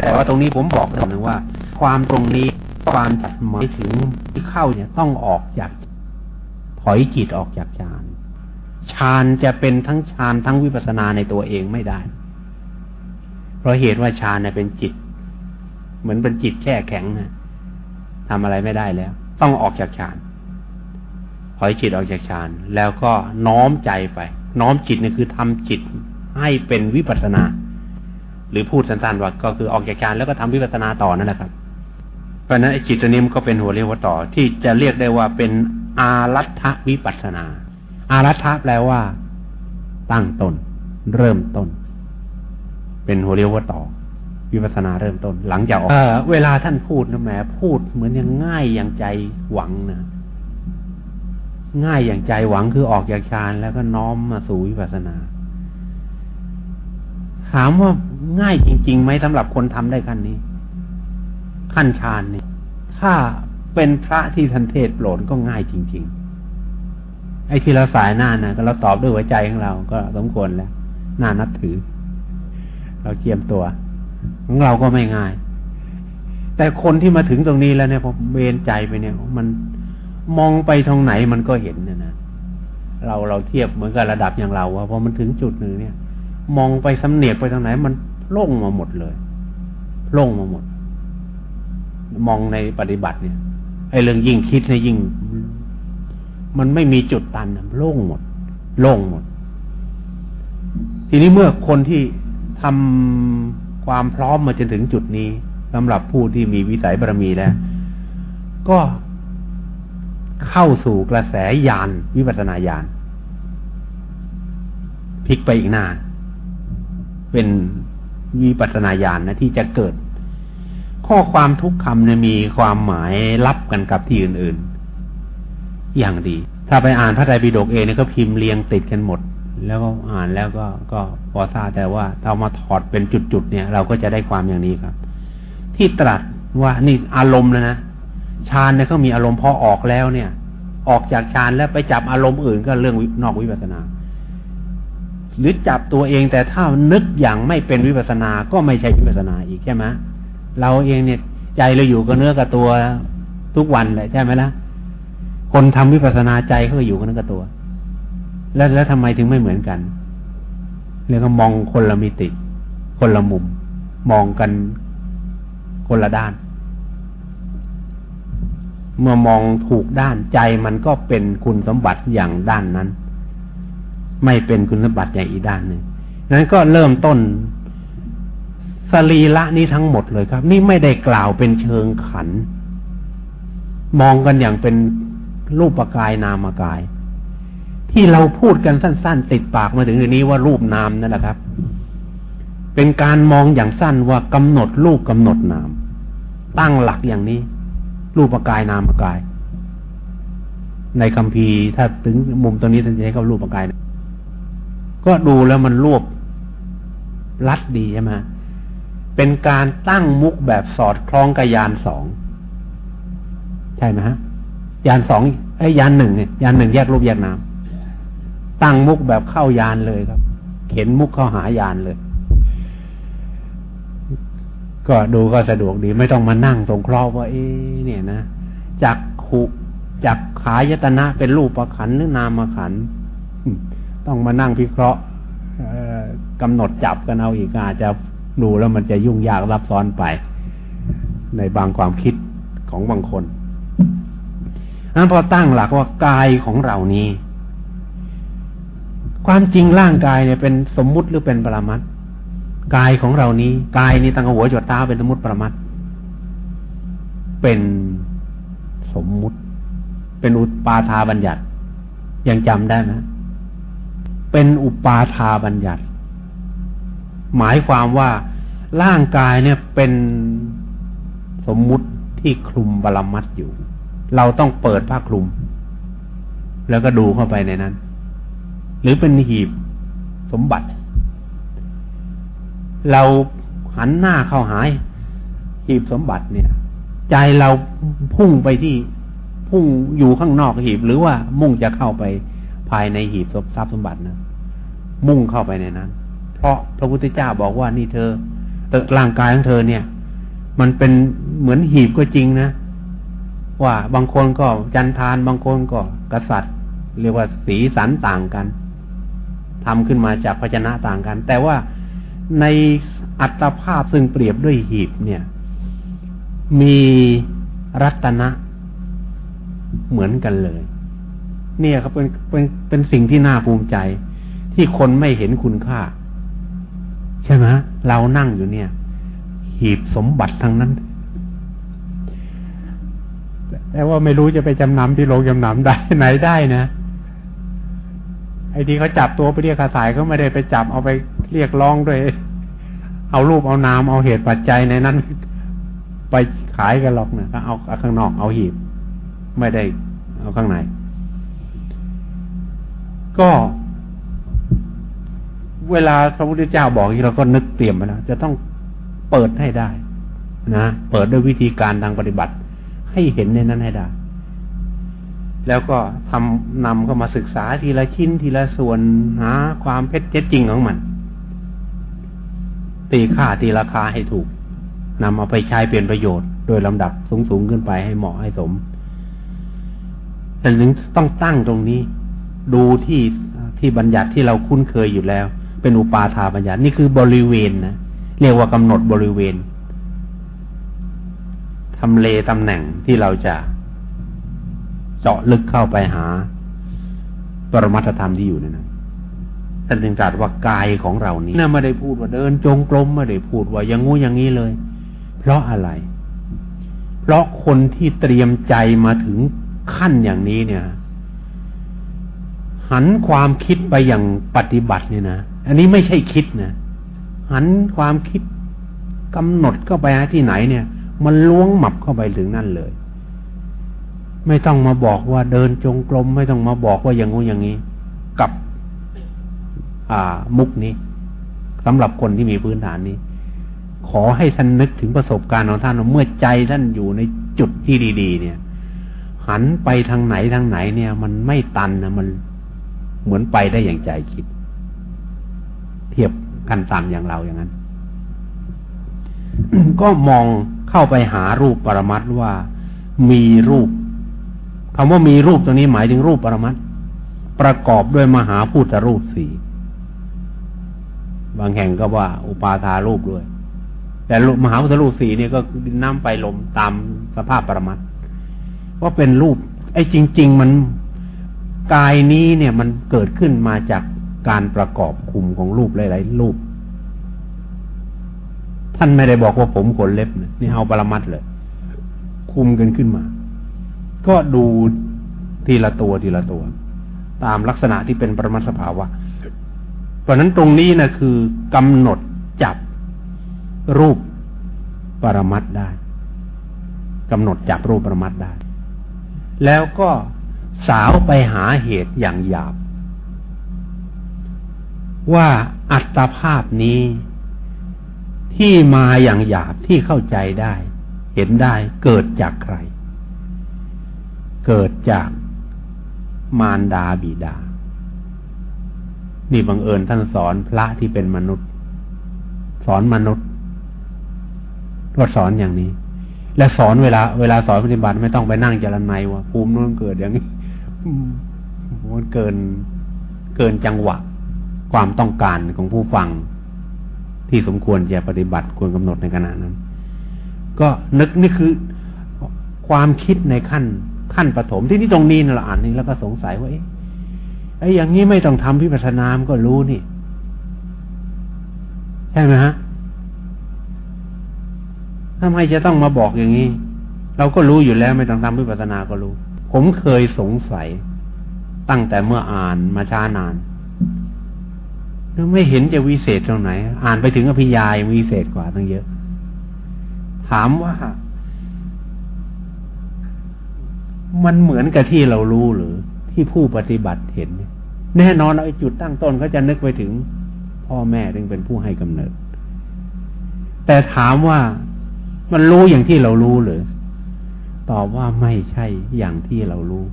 แต่ว่าตรงนี้ผมบอกหนึ่งว่า ความตรงนี้ความหมายถึงที่เข้าเนี่ยต้องออกจากถอยจิตออกจากฌานฌานจะเป็นทั้งฌานทั้งวิปัสนาในตัวเองไม่ได้ เพราะเหตุว่าฌานเนี่ยเป็นจิต เหมือนเป็นจิตแช่แข็งนะทำอะไรไม่ได้แล้ว ต้องออกจากฌานถอยจิตออกจากฌานแล้วก็น้อมใจไป น้อมจิตนี่คือทำจิตให้เป็นวิปัสนา หรือพูดสั้นๆว่าก็คือออกจากฌานแล้วก็ทำวิปัสนาต่อนั่นแหละครับ เพราะนั้นจิตตัวนี้มันก็เป็นหัวเรียกว่าต่อ ที่จะเรียกได้ว่าเป็นอารัฐวิปัสนา อารัฐแปลว่า ตั้งต้นเริ่มต้น เป็นหัวเรียกว่าต่อ วิปัสนาเริ่มต้น หลังจากออกเวลาท่านพูดนะแหมพูดเหมือนยังง่ายอย่างใจหวังนะง่ายอย่างใจหวังคือออกจากฌานแล้วก็น้อมมาสู่วิปัสนา ถามว่าง่ายจริงๆไหมสำหรับคนทำได้ขั้นนี้ ขั้นฌานนี่ถ้าเป็นพระที่ทันเทศโปรดก็ง่ายจริง ๆ ไอ้ที่เราสายหน้านะก็เราตอบด้วยหัวใจของเราก็สมควรแล้วน่านับถือ เราเกียมตัว ของเราก็ไม่ง่าย แต่คนที่มาถึงตรงนี้แล้วเนี่ยพอเบนใจไปเนี่ย มันมองไปทางไหนมันก็เห็นเนี่ยนะเราเราเทียบเหมือนกับระดับอย่างเราว่าพอมันถึงจุดหนึ่งเนี่ย มองไปสำเนียกไปทางไหน มันโล่งมาหมดเลยโล่งมาหมด มองในปฏิบัติเนี่ยไอ้เรื่องยิ่งคิดเนี่ยยิ่ง มันไม่มีจุดตันโล่งหมด โล่งหมด ทีนี้เมื่อคนที่ทำ ความพร้อมมาจนถึงจุดนี้สำหรับผู้ที่มีวิสัยบารมีแล้ว ก็เข้าสู่กระแสญาณวิปัสนาญาณพลิกไปอีกหน้า เป็นวิปัสนาญาณนะที่จะเกิด ข้อความทุกคำเนี่ยมีความหมายรับกันกับที่อื่น ๆ อย่างดี ถ้าไปอ่านพระไตรปิฎกเองเนี่ยก็พิมพ์เรียงติดกันหมด แล้วก็อ่านแล้วก็ก็พอทราบแต่ว่าเรามาถอดเป็นจุดๆเนี่ย เราก็จะได้ความอย่างนี้ครับ ที่ตรัสว่านี่อารมณ์แล้วนะฌานเนี่ยเขามีอารมณ์พอออกแล้วเนี่ย ออกจากฌานแล้วไปจับอารมณ์อื่นก็เรื่องนอกวิปัสนา หรือจับตัวเองแต่ถ้านึกอย่างไม่เป็นวิปัสนา ก็ไม่ใช่วิปัสนาอีกใช่ไหมเราเองเนี่ยใจเราอยู่กับเนื้อกับตัวทุกวันเลยใช่ไหมล่ะคนทำวิปัสนาใจเขาอยู่กับเนื้อกับตัว แล้วแล้วทำไมถึงไม่เหมือนกันเรียกว่ามองคนละมิติ คนละมุม มองกันคนละด้าน เมื่อมองถูกด้านใจมันก็เป็นคุณสมบัติอย่างด้านนั้น ไม่เป็นคุณสมบัติอย่างอีกด้านหนึ่งนั้นก็เริ่มต้นสรีละนี้ทั้งหมดเลยครับ นี่ไม่ได้กล่าวเป็นเชิงขัน มองกันอย่างเป็นรูปกายนามกาย ที่เราพูดกันสั้น ๆ ติดปากมาถึงทีนี้ว่ารูปนามนั่นแหละครับ เป็นการมองอย่างสั้นว่ากำหนดรูปกำหนดนาม ตั้งหลักอย่างนี้ รูปกายนามกาย ในคำพีถ้าถึงมุมตรงนี้ท่านจะใช้คำรูปกาย ก็ดูแล้วมันรวบรัดดีใช่ไหมเป็นการตั้งมุกแบบสอดคล้องกับยานสองใช่ไหมฮะยานสองไอ้ยานหนึ่งเนี่ยยานหนึ่งแยกรูปแยกนาม ตั้งมุกแบบเข้ายานเลยครับ เข็นมุกเข้าหายานเลย ก็ดูก็สะดวกดีไม่ต้องมานั่งตรงครอบว่าเอ๊เนี่ยนะจากขุจากขายตนะเป็นรูปประขันหรือนามมาขันต้องมานั่งพิเคราะห์กำหนดจับกันเอาอีกอาจจะดูแล้วมันจะยุ่งยากซับซ้อนไป ในบางความคิดของบางคนนั้นพอตั้งหลักว่ากายของเรานี้ ความจริงร่างกายเนี่ยเป็นสมมุติหรือเป็นปรมัตกายของเรานี้กายนี้ตั้งหัวจดตาเป็นสมมติปรมัตเป็นสมมุติ เป็นอุปาทาบัญญัติยังจำได้ไหมเป็นอุปาทาบัญญัติ หมายความว่าร่างกายเนี่ยเป็นสมมุติที่คลุมบามัดอยู่ เราต้องเปิดผ้าคลุม แล้วก็ดูเข้าไปในนั้น หรือเป็นหีบสมบัติ เราหันหน้าเข้าหายหีบสมบัติเนี่ย ใจเราพุ่งไปที่พุ่งอยู่ข้างนอกหีบ หรือว่ามุ่งจะเข้าไปภายในหีบทรัพย์สมบัตินะมุ่งเข้าไปในนั้น เพราะพระพุทธเจ้าบอกว่านี่เธอร่างกายของเธอเนี่ย มันเป็นเหมือนหีบก็จริงนะว่าบางคนก็จันทานบางคนก็กษัตริย์ เรียกว่าสีสันต่างกัน ทำขึ้นมาจากภาชนะต่างกัน แต่ว่าในอัตภาพซึ่งเปรียบด้วยหีบเนี่ย มีรัตนะเหมือนกันเลย เนี่ยครับเป็นเป็นเป็นสิ่งที่น่าภูมิใจ ที่คนไม่เห็นคุณค่า ใช่ไหมเรานั่งอยู่เนี่ย หีบสมบัติทั้งนั้นแต่ว่าไม่รู้จะไปจำนำที่โรงจำนำได้ไหนได้นะ ไอ้ที่เขาจับตัวไปเรียกคาสายเขาไม่ได้ไปจับเอาไปเรียกร้องด้วย เอารูปเอานามเอาเหตุปัจจัยในนั้น ไปขายกันหรอกนะเอาข้างนอกเอาหีบ ไม่ได้เอาข้างใน ก็ เวลาพระพุทธเจ้าบอกที่เราก็นึกเตรียมไปแล้วจะต้องเปิดให้ได้ นะเปิดด้วยวิธีการทางปฏิบัติ ให้เห็นในนั้นให้ได้ แล้วก็ทำนำเข้ามาศึกษาทีละชิ้นทีละส่วนหาความเพชรเจ็ดจริงของมัน ตีค่าตีราคาให้ถูกนำเอาไปใช้เปลี่ยนประโยชน์ โดยลำดับสูงสูงขึ้นไปให้เหมาะให้สม แต่ถึงต้องตั้งตรงนี้ ดูที่ที่บัญญัติที่เราคุ้นเคยอยู่แล้ว เป็นอุปาทาปัญญานี่คือบริเวณนะเรียกว่ากำหนดบริเวณทำเลตำแหน่งที่เราจะ เจาะลึกเข้าไปหา ปรมัตธรรมที่อยู่ในนั้นท่านจึงตรัสว่ากายของเรานี้น่าไม่ได้พูดว่าเดินจงกรมไม่ได้พูดว่าอย่างงูอย่างนี้เลย เพราะอะไร เพราะคนที่เตรียมใจมาถึงขั้นอย่างนี้เนี่ย หันความคิดไปอย่างปฏิบัติเนี่ยนะอันนี้ไม่ใช่คิดนะหันความคิดกำหนดเข้าไปที่ไหนเนี่ย มันล้วงหมับเข้าไปถึงนั่นเลย ไม่ต้องมาบอกว่าเดินจงกรมไม่ต้องมาบอกว่าอย่างงู้อย่างนี้ กับ อ่า มุกนี้สำหรับคนที่มีพื้นฐานนี้ ขอให้ท่านนึกถึงประสบการณ์ของท่านเมื่อใจท่านอยู่ในจุดที่ดี ๆ เนี่ย หันไปทางไหนทางไหนเนี่ย มันไม่ตันนะมันเหมือนไปได้อย่างใจคิด เทียบกันตามอย่างเราอย่างนั้น ก็มองเข้าไปหารูปปรมัตว่ามีรูป คำว่ามีรูปตรงนี้หมายถึงรูปปรมัตประกอบด้วยมหาพุทธรูปสี่บางแห่งก็ว่า อุปาทารูปด้วย แต่มหาพุทธรูปสี่นี่ก็ดินน้ำไปลมตามสภาพปรมัตว่าเป็นรูป ไอ้จริง ๆ มันกายนี้เนี่ยมันเกิดขึ้นมาจากการประกอบคุมของรูปหลายๆรูป ท่านไม่ได้บอกว่าผมขนเล็บนี่เอาปรมัดเลย คุมกันขึ้นมา ก็ดูทีละตัวทีละตัว ตามลักษณะที่เป็นปรมัตสภาวะ เพราะนั้นตรงนี้นะคือกำหนดจับรูปปรมัตได้กำหนดจับรูปปรมัตได้ แล้วก็สาวไปหาเหตุอย่างหยาบ ว่าอัตภาพนี้ที่มาอย่างหยาบที่เข้าใจได้ เห็นได้เกิดจากใคร เกิดจากมารดาบิดา นี่บังเอิญท่านสอนพระที่เป็นมนุษย์ สอนมนุษย์ก็สอนอย่างนี้ และสอนเวลาเวลาสอนปฏิบัติไม่ต้องไปนั่งเจรนายว่าภูมินู้นเกิดอย่างนี้มันเกินเกินจังหวะ ความต้องการของผู้ฟัง ที่สมควรจะปฏิบัติควรกำหนดในขณะนั้น ก็นึกนี่คือความคิดในขั้น ขั้นปฐมที่นี่ตรงนี้เราอ่านนี่แล้วก็สงสัยว่าเอ๊ะไอ้อย่างนี้ไม่ต้องทำพิปัสนามก็รู้นี่ ใช่ไหมฮะทำไมจะต้องมาบอกอย่างนี้ เราก็รู้อยู่แล้วไม่ต้องทำพิปัสนาก็รู้ ผมเคยสงสัยตั้งแต่เมื่ออ่านมาช้านานแล้วไม่เห็นจะวิเศษตรงไหน อ่านไปถึงอภิยายวิเศษกว่าตั้งเยอะ ถามว่า มันเหมือนกับที่เรารู้หรือที่ผู้ปฏิบัติเห็น แน่นอนไอ้จุดตั้งต้นเขาจะนึกไปถึง พ่อแม่ถึงเป็นผู้ให้กำเนิด แต่ถามว่ามันรู้อย่างที่เรารู้หรือตอบว่าไม่ใช่อย่างที่เรารู้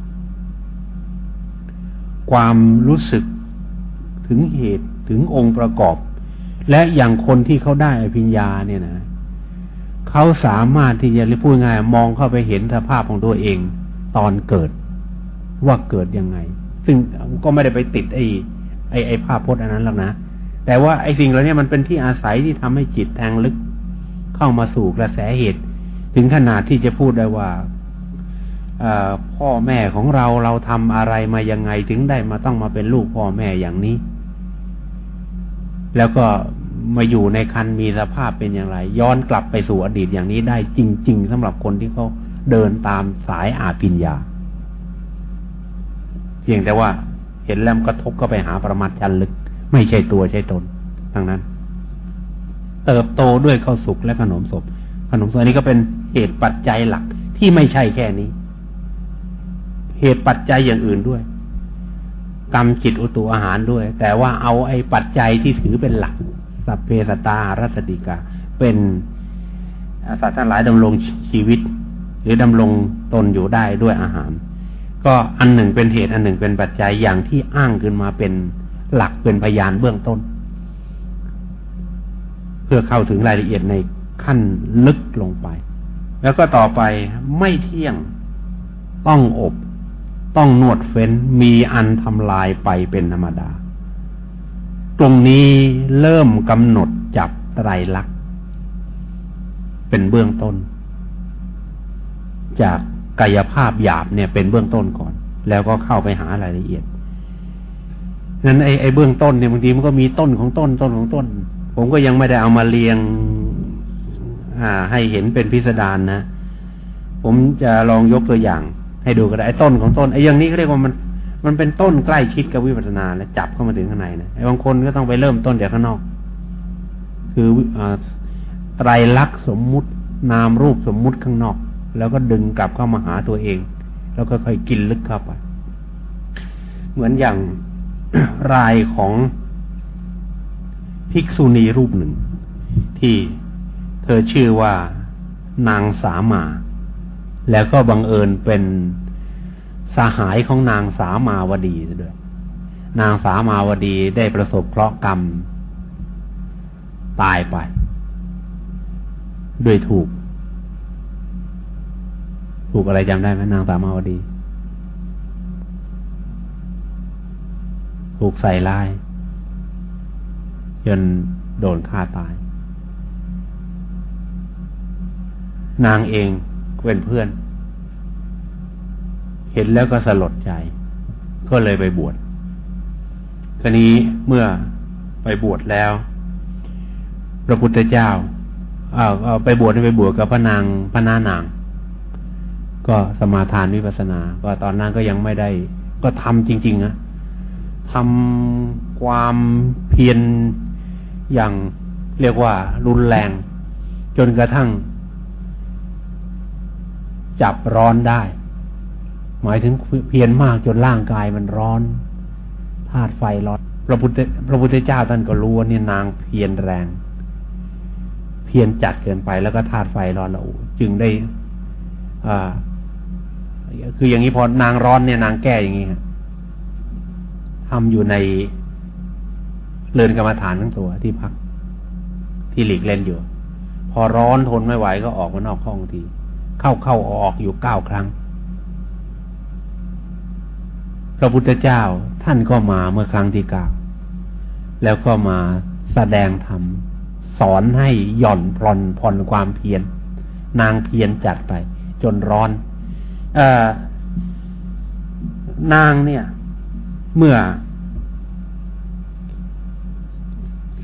ความรู้สึกถึงเหตุถึงองค์ประกอบ และอย่างคนที่เขาได้อภิญญาเนี่ยนะเขาสามารถที่จะพูดง่ายมองเข้าไปเห็นสภาพของตัวเอง ตอนเกิด ว่าเกิดยังไง ซึ่งก็ไม่ได้ไปติดไอ้ไอ้ไอ้ภาพพจน์อันนั้นหรอกนะ แต่ว่าไอ้สิ่งเหล่านี้มันเป็นที่อาศัยที่ทำให้จิตแทงลึกเข้ามาสู่กระแสเหตุ ถึงขนาดที่จะพูดได้ว่าพ่อแม่ของเราเราทำอะไรมายังไงถึงได้มาต้องมาเป็นลูกพ่อแม่อย่างนี้ แล้วก็มาอยู่ในคันมีสภาพเป็นอย่างไร ย้อนกลับไปสู่อดีตอย่างนี้ได้จริง ๆสำหรับคนที่เขา เดินตามสายอาปิญญา เพียงแต่ว่าเห็นแล้วกระทบก็ไปหาประมาทชันลึก ไม่ใช่ตัวใช่ตนทั้งนั้น เติบโตด้วยข้าวสุกและขนมศพขนมส่วนนี้ก็เป็นเหตุปัจจัยหลักที่ไม่ใช่แค่นี้ เหตุปัจจัยอย่างอื่นด้วยกรรมจิตอุตุอาหารด้วย แต่ว่าเอาไอ้ปัจจัยที่ถือเป็นหลัก สัพเพสตารัสติกา เป็นสัตว์ทั้งหลายดำรงชีวิต หรือดำรงตนอยู่ได้ด้วยอาหาร ก็อันหนึ่งเป็นเหตุอันหนึ่งเป็นปัจจัยอย่างที่อ้างขึ้นมาเป็นหลักเป็นพยานเบื้องต้น เพื่อเข้าถึงรายละเอียดในขั้นลึกลงไป แล้วก็ต่อไปไม่เที่ยงต้องอบ ต้องนวดเฟ้นมีอันทำลายไปเป็นธรรมดา ตรงนี้เริ่มกำหนดจับไตรลักษณ์เป็นเบื้องต้น จากกายภาพหยาบเนี่ยเป็นเบื้องต้นก่อน แล้วก็เข้าไปหารายละเอียดนั้นไอ้ไอ้เบื้องต้นเนี่ยบางทีมันก็มีต้นของต้นต้นของต้น ผมก็ยังไม่ได้เอามาเรียงให้เห็นเป็นพิสดารนนะผมจะลองยกตัวอย่าง ให้ดูก็ได้ไอ้ต้นของต้นไอ้อย่างนี้เขาเรียกว่ามัน มันเป็นต้นใกล้ชิดกับวิปัสสนาแล้วจับเข้ามาถึงข้างในนะไอ้บางคนก็ต้องไปเริ่มต้นจากข้างนอก คืออไตรลักษณ์สมมุตินามรูปสมมุติข้างนอก แล้วก็ดึงกลับเข้ามาหาตัวเอง แล้วก็ค่อยกินลึกเข้าไป เหมือนอย่างรายของภิกษุณีรูปหนึ่ง ที่เธอชื่อว่านางสามา แล้วก็บังเอิญเป็นสหายของนางสามาวดีด้วย นางสามาวดีได้ประสบเคราะห์กรรม ตายไป ด้วยถูก ถูกอะไรจำได้ไหมนางสามาวดี ถูกใส่ลายจนโดนฆ่าตาย นางเองเป็นเพื่อน เห็นแล้วก็สลดใจ ก็เลยไปบวชครนี้เมื่อไปบวชแล้ว พระพุทธเจ้าเอาเอาไปบวชไปบวชกับพระนางพระนานาง ก็สมาทานวิปัสนา ก็ตอนนั้นก็ยังไม่ได้ ก็ทำจริงๆนะทำความเพียรอย่างเรียกว่ารุนแรง จนกระทั่ง จับร้อนได้ หมายถึงเพียรมากจนร่างกายมันร้อนธาตุไฟร้อนพระพุทธพระพุทธเจ้าท่านก็รู้ว่าเนี่ยนางเพียรแรง เพียรจัดเกินไปแล้วก็ธาตุไฟร้อนละอุจึงได้อ่า คืออย่างนี้พอนางร้อนเนี่ยนางแก้อย่างนี้ทำอยู่ในเรือนกรรมฐานทั้งตัวที่พัก ที่หลีกเล่นอยู่ พอร้อนทนไม่ไหวก็ออกมานอกห้องที เข้าเข้าออกอยู่เก้าครั้ง พระพุทธเจ้าท่านก็มาเมื่อครั้งที่เก้าแล้วก็มาแสดงธรรมสอนให้หย่อนผ่อนผ่อนความเพียรนางเพียรจัดไป จนร้อน นางเนี่ย เมื่อ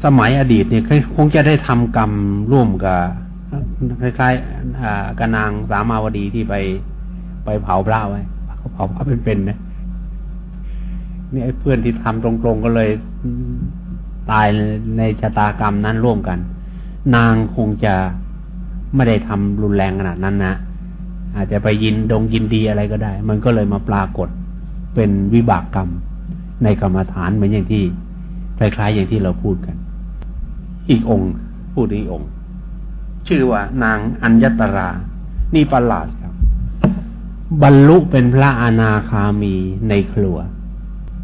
สมัยอดีตเนี่ยคงจะได้ทำกรรมร่วมกับคล้ายๆกับนางสามาวดีที่ไปไปเผาพระไว้เขาเผาพระเป็นๆนะนี่ไอ้เพื่อนที่ทำตรงๆก็เลยตายในชะตากรรมนั้นร่วมกัน นางคงจะไม่ได้ทำรุนแรงขนาดนั้นนะ อาจจะไปยินดงยินดีอะไรก็ได้ มันก็เลยมาปรากฏเป็นวิบากกรรมในกรรมฐานเหมือนอย่างที่คล้ายๆอย่างที่เราพูดกัน อีกองค์ พูดอีกองค์ ชื่อว่านางอัญญตรา นี่ประหลาดครับ บรรลุเป็นพระอนาคามีในครัว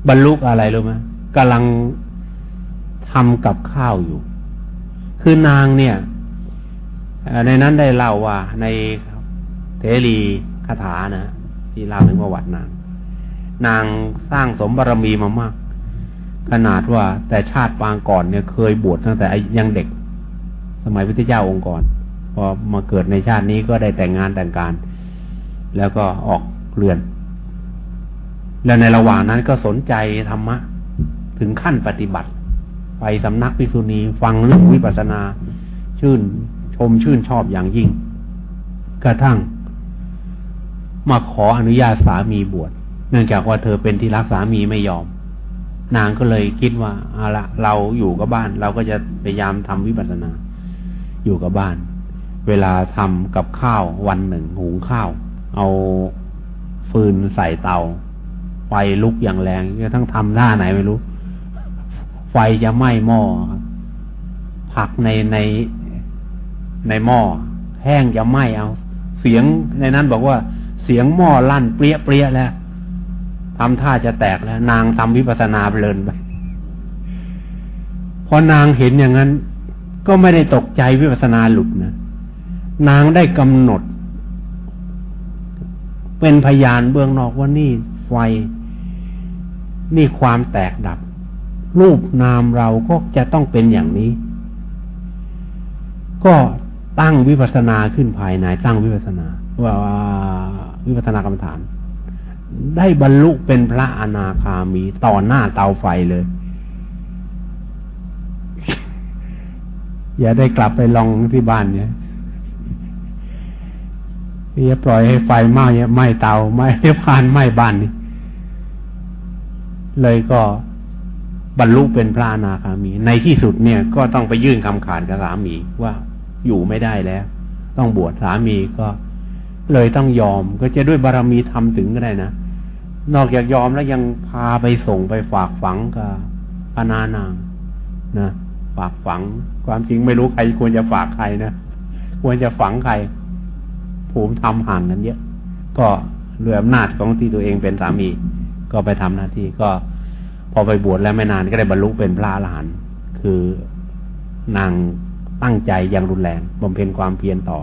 บรรลุอะไรรู้ไหมกำลังทำกับข้าวอยู่ คือนางเนี่ยในนั้นได้เล่าว่าใน เทรีคาถานะที่เล่าถึงประวัตินาง นางสร้างสมบารมีมามาก ขนาดว่าแต่ชาติปางก่อนเนี่ยเคยบวชตั้งแต่ยังเด็ก สมัยพุทธเจ้าองค์ก่อนพอมาเกิดในชาตินี้ก็ได้แต่งงานแต่งการ แล้วก็ออกเรือน แล้วในระหว่างนั้นก็สนใจธรรมะ ถึงขั้นปฏิบัติ ไปสำนักพิษุณีฟังเรื่องวิปัสสนา ชื่นชมชื่นชอบอย่างยิ่ง กระทั่ง มาขออนุญาตสามีบวชเนื่องจากว่าเธอเป็นที่รักสามีไม่ยอม นางก็เลยคิดว่าเอาละเราอยู่กับบ้าน เราก็จะพยายามทำวิปัสสนา อยู่กับบ้าน เวลาทำกับข้าววันหนึ่งหุงข้าว เอาฟืนใส่เตา ไฟลุกอย่างแรงจะทั้งทำหน้าไหนไม่รู้ ไฟจะไหม้หม้อผักในในในหม้อแห้งจะไหม้เอา เสียงในนั้นบอกว่า สียงหม้อลั่นเปรี้ยเปรี้ยแล้วทำท่าจะแตกแล้ว นางทำวิปัสนาเพลินไปพอนางเห็นอย่างนั้น ก็ไม่ได้ตกใจวิปัสนาหลุดนะนางได้กำหนด เป็นพยานเบื้องนอกว่านี่ไฟ นี่ความแตกดับ รูปนามเราก็จะต้องเป็นอย่างนี้ ก็ตั้งวิปัสนาขึ้นภายในตั้งวิปัสนา ว่า วิปัสนากรรมฐาน ได้บรรลุเป็นพระอนาคามีต่อหน้าเตาไฟเลย อย่าได้กลับไปลองที่บ้านเนี่ยอย่าปล่อยให้ไฟไหม้ไหม้เตาไหม้พานไหม้บ้านนี่เลยก็บรรลุเป็นพระอนาคามี ในที่สุดเนี่ยก็ต้องไปยื่นคำขาดกับสามีว่าอยู่ไม่ได้แล้ว ต้องบวชสามีก็ เลยต้องยอม ก็จะด้วยบารรมีทำถึงก็ได้นะนอกจากยอมแล้วยังพาไปส่งไปฝากฝังกับพนานางนะฝากฝัง ความจริงไม่รู้ใครควรจะฝากใครนะควรจะฝังใคร ภูมิทำห่างกันเยอะ ก็เรืออำนาจของที่ตัวเองเป็นสามี ก็ไปทำหน้าที่ก็ พอไปบวชแล้วไม่นานก็ได้บรรลุเป็นพระอรหันต์คือนางตั้งใจอย่างรุนแรงบำเพ็ญความเพียรต่อ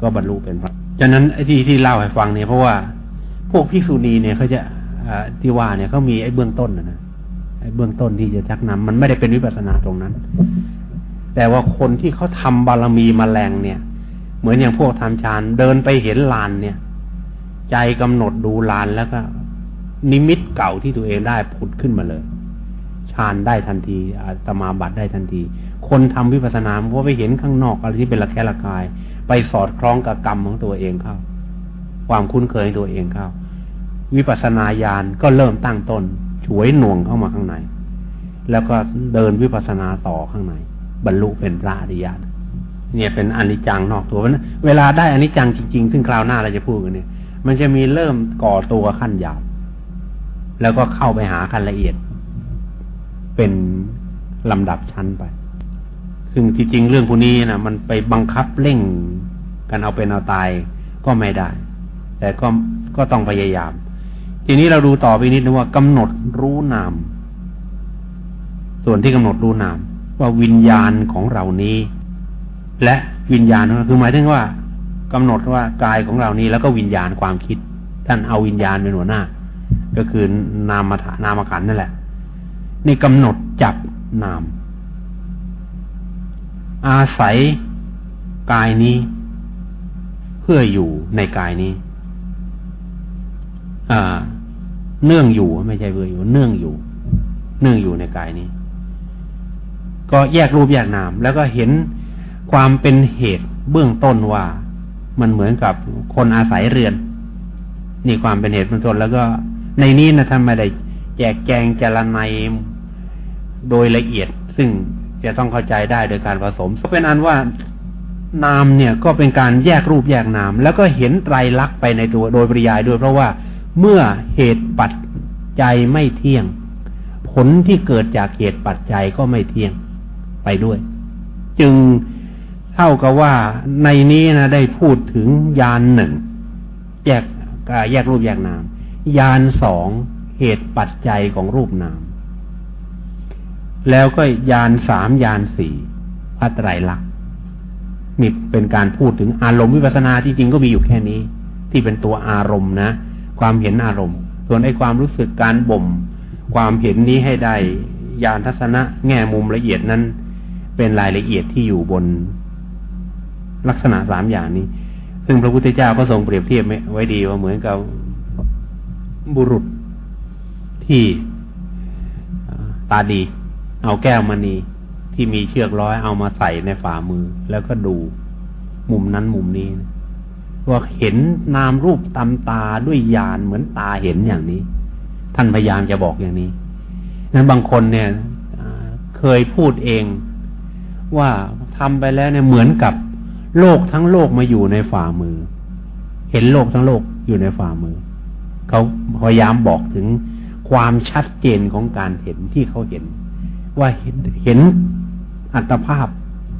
ก็บรรลุเป็นพระ ฉะนั้นไอ้ที่ที่เล่าให้ฟังเนี่ยเพราะว่าพวกภิกษุณีเนี่ยเขาจะที่ว่าเนี่ยเขามีไอ้เบื้องต้นนะไอ้เบื้องต้นที่จะชักนำมันไม่ได้เป็นวิปัสสนาตรงนั้น แต่ว่าคนที่เขาทาบารมีมาแรงเนี่ย เหมือนอย่างพวกทำฌานเดินไปเห็นลานเนี่ย ใจกำหนดดูลานแล้วก็ นิมิตเก่าที่ตัวเองได้ผุดขึ้นมาเลยฌานได้ทันทีอาตมาบัตได้ทันที คนทำวิปัสสนาเพราะไปเห็นข้างนอกอะไรที่เป็นละแคะละกาย ไปสอดคล้องกับกรรมของตัวเองเข้า ความคุ้นเคยตัวเองเข้า วิปัสสนาญาณก็เริ่มตั้งต้นฉวยหน่วงเข้ามาข้างใน แล้วก็เดินวิปัสสนาต่อข้างใน บรรลุเป็นพระอริยะเนี่ยเป็นอนิจจังนอกตัวเพราะนั้นเวลาได้อนิจจังจริง ๆ ซึ่งคราวหน้าเราจะพูดกันเนี่ย มันจะมีเริ่มก่อตัวขั้นหยาบแล้วก็เข้าไปหาขั้นละเอียด เป็นลำดับชั้นไป ซึ่งจริงๆเรื่องพวกนี้นะมันไปบังคับเร่งกันเอาเป็นเอาตายก็ไม่ได้ แต่ก็ก็ต้องพยายาม ทีนี้เราดูต่อไปนิดนึงว่ากำหนดรู้นาม ส่วนที่กำหนดรู้นาม ว่าวิญญาณของเรานี้ และวิญญาณคือหมายถึงว่ากำหนดว่ากายของเรานี้ แล้วก็วิญญาณความคิด ท่านเอาวิญญาณเป็นหัวหน้า ก็คือนามธานามขันนั่นแหละนี่กำหนดจับนาม อาศัยกายนี้ เพื่ออยู่ในกายนี้ อ่า เนื่องอยู่ไม่ใช่เพื่ออยู่ เนื่องอยู่ เนื่องอยู่ในกายนี้ ก็แยกรูปแยกนาม แล้วก็เห็นความเป็นเหตุเบื้องต้นว่ามันเหมือนกับคนอาศัยเรือน นี่ความเป็นเหตุเบื้องต้นแล้วก็ในนี้นะท่านไม่ได้แจกแจงจรนัยโดยละเอียด ซึ่ง จะต้องเข้าใจได้โดยการผสม เป็นอันว่านามเนี่ยก็เป็นการแยกรูปแยกนาม แล้วก็เห็นไตรลักษณ์ไปในตัวโดยปริยายด้วย เพราะว่าเมื่อเหตุปัจจัยไม่เที่ยง ผลที่เกิดจากเหตุปัจจัยก็ไม่เที่ยงไปด้วย จึงเท่ากับว่าในนี้นะได้พูดถึงยานหนึ่งแยกแยกรูปแยกนาม ยานสองเหตุปัจจัยของรูปนาม แล้วก็ยานสามยานสี่พระไตรลักษณ์นี่เป็นการพูดถึงอารมณ์วิปัสนาที่จริงก็มีอยู่แค่นี้ ที่เป็นตัวอารมณ์นะ ความเห็นอารมณ์ ส่วนไอ้ความรู้สึกการบ่ม ความเห็นนี้ให้ได้ยานทัศนะแง่มุมละเอียดนั้น เป็นรายละเอียดที่อยู่บนลักษณะสามอย่างนี้ ซึ่งพระพุทธเจ้าก็ทรงเปรียบเทียบไว้ดีว่าเหมือนกับบุรุษที่ตาดี เอาแก้วมณีที่มีเชือกร้อยเอามาใส่ในฝ่ามือ แล้วก็ดูมุมนั้นมุมนี้ว่าเห็นนามรูปตำตาด้วยญาณเหมือนตาเห็นอย่างนี้ ท่านพยายามจะบอกอย่างนี้นั้นบางคนเนี่ยเคยพูดเองว่าทำไปแล้วเนี่ยเหมือนกับโลกทั้งโลกมาอยู่ในฝ่ามือ เห็นโลกทั้งโลกอยู่ในฝ่ามือ เขาพยายามบอกถึงความชัดเจนของการเห็นที่เขาเห็น ว่าเห็นเห็นอัตภาพ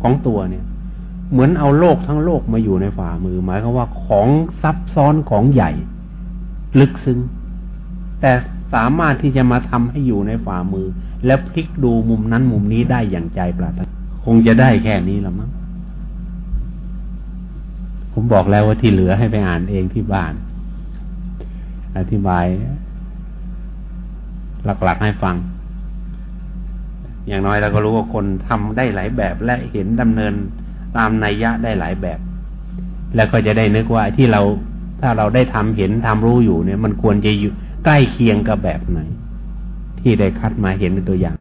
ของตัวเนี่ย เหมือนเอาโลกทั้งโลกมาอยู่ในฝ่ามือ หมายความว่าของซับซ้อนของใหญ่ ลึกซึ้งแต่สามารถที่จะมาทำให้อยู่ในฝ่ามือ และพลิกดูมุมนั้นมุมนี้ได้อย่างใจปรารถนาคงจะได้แค่นี้ละมั้งผมบอกแล้วว่าที่เหลือให้ไปอ่านเองที่บ้าน อธิบาย หลักๆให้ฟัง อย่างน้อยเราก็รู้ว่าคนทำได้หลายแบบและเห็นดำเนินตามนัยยะได้หลายแบบ แล้วก็จะได้นึกว่าที่เราถ้าเราได้ทำเห็นทำรู้อยู่เนี่ย มันควรจะอยู่ใกล้เคียงกับแบบไหน ที่ได้คัดมาเห็นเป็นตัวอย่าง